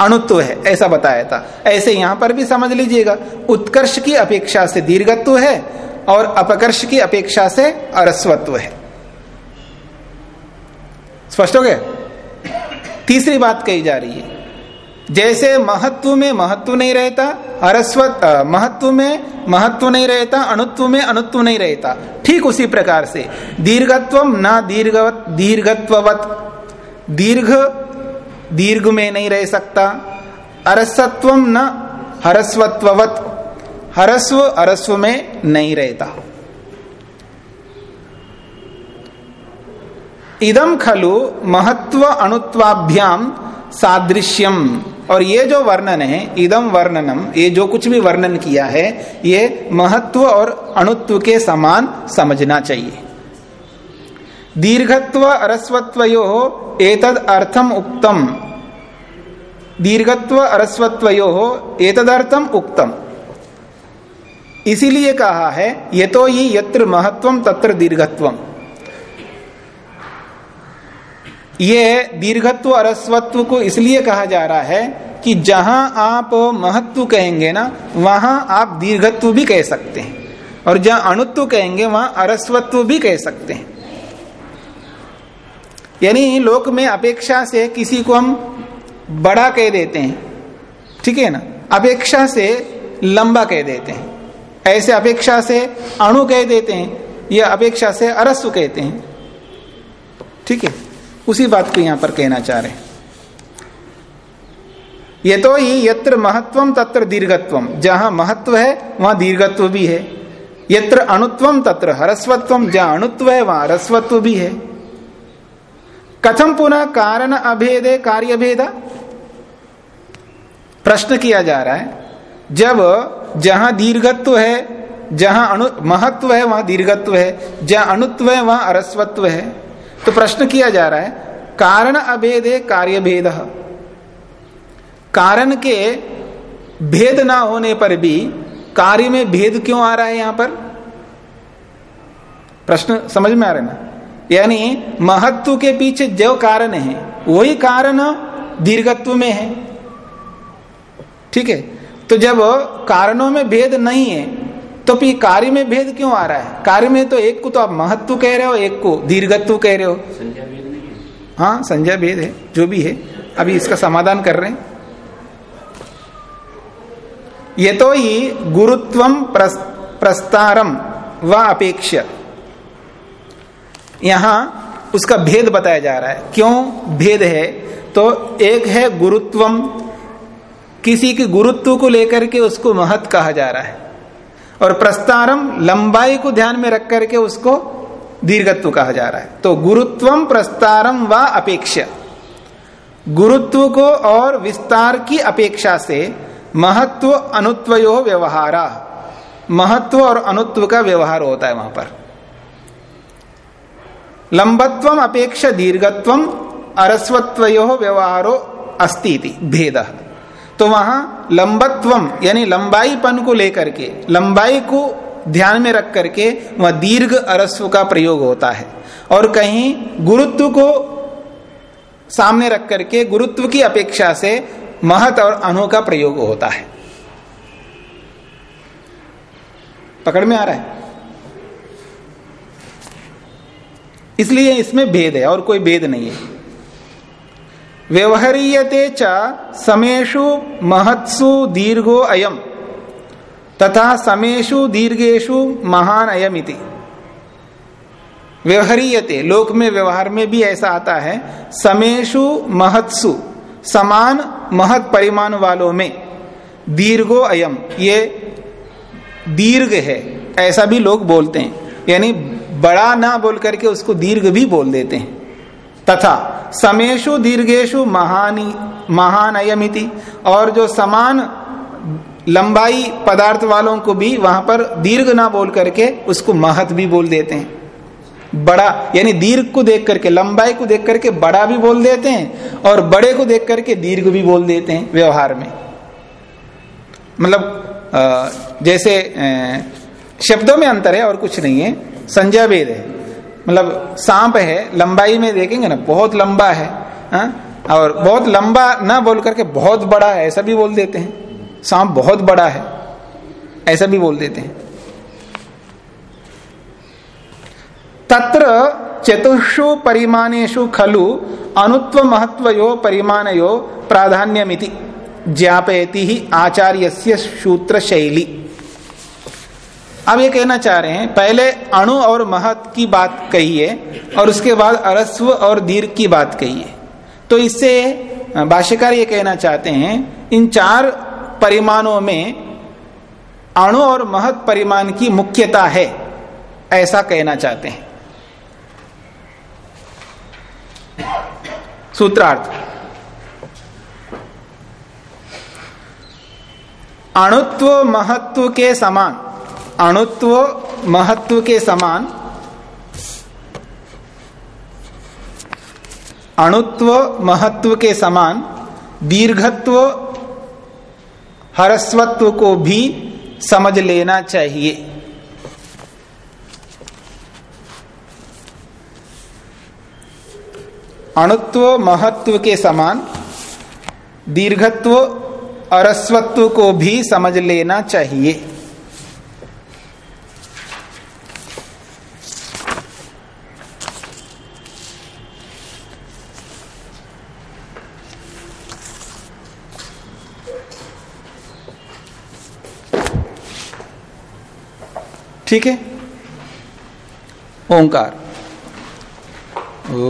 अणुत्व है, ऐसा बताया था। ऐसे यहाँ पर भी समझ लीजिएगा, उत्कर्ष की अपेक्षा से दीर्घत्व है और अपकर्ष की अपेक्षा से अरस्वत्व है। स्पष्ट हो गया? तीसरी बात कही जा रही है जैसे महत्व में महत्व नहीं रहता, अरस्वत महत्व में महत्व नहीं रहता, अणुत्व में अणुत्व नहीं रहता। ठीक उसी प्रकार से दीर्घत्व न दीर्घवत, दीर्घत्ववत। दीर्घ दीर्घ में नहीं रह सकता। अरसत्व न हरस्वत्ववत। हरस्व, अरस्व में नहीं रहता। इदम खलु महत्व अणुत्वाभ्याम सादृश्यम। और ये जो वर्णन है इदम वर्णनम, ये जो कुछ भी वर्णन किया है, ये महत्व और अणुत्व के समान समझना चाहिए। दीर्घत्व अरस्वत्वयो एतद अर्थम उक्तम। दीर्घत्व अरस्वत्वयो एतदर्थम उक्तम। इसीलिए कहा है ये तो ही यत्र महत्वम तत्र दीर्घत्वम। ये दीर्घत्व अरस्वत्व को इसलिए कहा जा रहा है कि जहाँ आप महत्व कहेंगे ना, वहाँ आप दीर्घत्व भी कह सकते हैं। और जहाँ अणुत्व कहेंगे, वहाँ अरस्वत्व भी कह सकते हैं। यानी लोक में अपेक्षा से किसी को हम बड़ा कह देते हैं, ठीक है ना? अपेक्षा से लंबा कह देते हैं। ऐसे अपेक्षा से अणु कह देते हैं या अपेक्षा से अरस्व कहते हैं, ठीक है? उसी बात को यहाँ पर कहना चाह रहे हैं। ये तो ही यत्र महत्वम तत्र दीर्घत्वम जहाँ महत्व है, वहाँ दीर्घत्व भी है। यत्र अणुत्वम तत्र हरस्वत्वम जहाँ अणुत्व है, वहाँ हरस्वत्व भी है। कथम पुनः कारण अभेदे कार्य भेदा प्रश्न किया जा रहा है। जब जहाँ दीर्घत्व है, जहाँ अणु महत्व है, वहाँ दीर्घत्व है। जहाँ अणुत्व है, वहाँ अरस्वत्व है। तो प्रश्न किया जा रहा है, कारण अभेदे कार्य भेद कारण के भेद ना होने पर भी कार्य में भेद क्यों आ रहा है यहाँ पर? प्रश्न समझ में आ रहा है ना? यानी महत्व के पीछे जो कारण है, वही कारण दीर्घत्व में है। ठीक है? तो जब कारणों में भेद नहीं है तो फिर कार्य में भेद क्यों आ रहा है? कार्य में तो एक को तो आप महत्व कह रहे हो एक को दीर्घत्व कह रहे हो।
संज्ञा भेद नहीं है।
हाँ संजय भेद है जो भी है। अभी इसका समाधान कर रहे हैं। ये तो ही गुरुत्व प्रस्तारम व अपेक्ष यहाँ उसका भेद बताया जा रहा है। क्यों भेद है? तो एक है गुरुत्वम किसी के गुरुत्व को लेकर के उसको महत कहा जा रहा है। और प्रस्तारम लंबाई को ध्यान में रख करके उसको दीर्घत्व कहा जा रहा है। तो गुरुत्वम प्रस्तारम व अपेक्ष। गुरुत्व को और विस्तार की अपेक्षा से महत्व अनुत्वयो व्यवहारा। महत्व और अनुत्व का व्यवहार होता है वहाँ पर। लंबत्व अपेक्षा दीर्घत्व अरस्वत्वयो व्यवहारो अस्ति भेद। तो वहाँ लंबत्वम, यानी लंबाईपन को लेकर के, लंबाई को ध्यान में रख करके वह दीर्घ अरस्व का प्रयोग होता है। और कहीं गुरुत्व को सामने रख करके गुरुत्व की अपेक्षा से महत और अनु का प्रयोग होता है। पकड़ में आ रहा है? इसलिए इसमें भेद है और कोई भेद नहीं है। व्यवहारीयते च समेशु महत्सु दीर्घो अयम। तथा समेशु दीर्घेशु महान अयम इति व्यवहारीयते, लोक में व्यवहार में भी ऐसा आता है समेशु महत्सु, समान महत परिमाण वालों में दीर्घो अयम। ये दीर्घ है, ऐसा भी लोग बोलते हैं। यानी बड़ा ना बोल करके उसको दीर्घ भी बोल देते हैं। तथा समेशु दीर्घेशु महानी महान अयमिति और जो समान लंबाई पदार्थ वालों को भी वहाँ पर दीर्घ ना बोल करके उसको महत भी बोल देते हैं। बड़ा, यानी दीर्घ को देख करके, लंबाई को देख करके बड़ा भी बोल देते हैं और बड़े को देख करके दीर्घ भी बोल देते हैं व्यवहार में। मतलब जैसे शब्दों में अंतर है और कुछ नहीं है संजय वेद है। मतलब सांप है, लंबाई में देखेंगे ना, बहुत लंबा है, हा? और बहुत लंबा ना बोल करके बहुत बड़ा है, ऐसा भी बोल देते हैं। सांप बहुत बड़ा है, ऐसा भी बोल देते हैं। तत्र चतुर्षु परिमाणेशु खलु अनुत्व परिमाणयो प्राधान्यमिति ज्ञापयति ही आचार्य सूत्र शैली अब ये कहना चाह रहे हैं, पहले अणु और महत की बात कही है और उसके बाद अरस्व और दीर्घ की बात कही है तो इससे भाष्यकार ये कहना चाहते हैं, इन चार परिमाणों में अणु और महत परिमाण की मुख्यता है, ऐसा कहना चाहते हैं। सूत्रार्थ। अणुत्व, महत्व के समान अणुत्व महत्व के समान अणुत्व महत्व के समान दीर्घत्व, हरस्वत्व को भी समझ लेना चाहिए। अणुत्व महत्व के समान दीर्घत्व, अरस्वत्व को भी समझ लेना चाहिए। ठीक है? ओंकार। ओ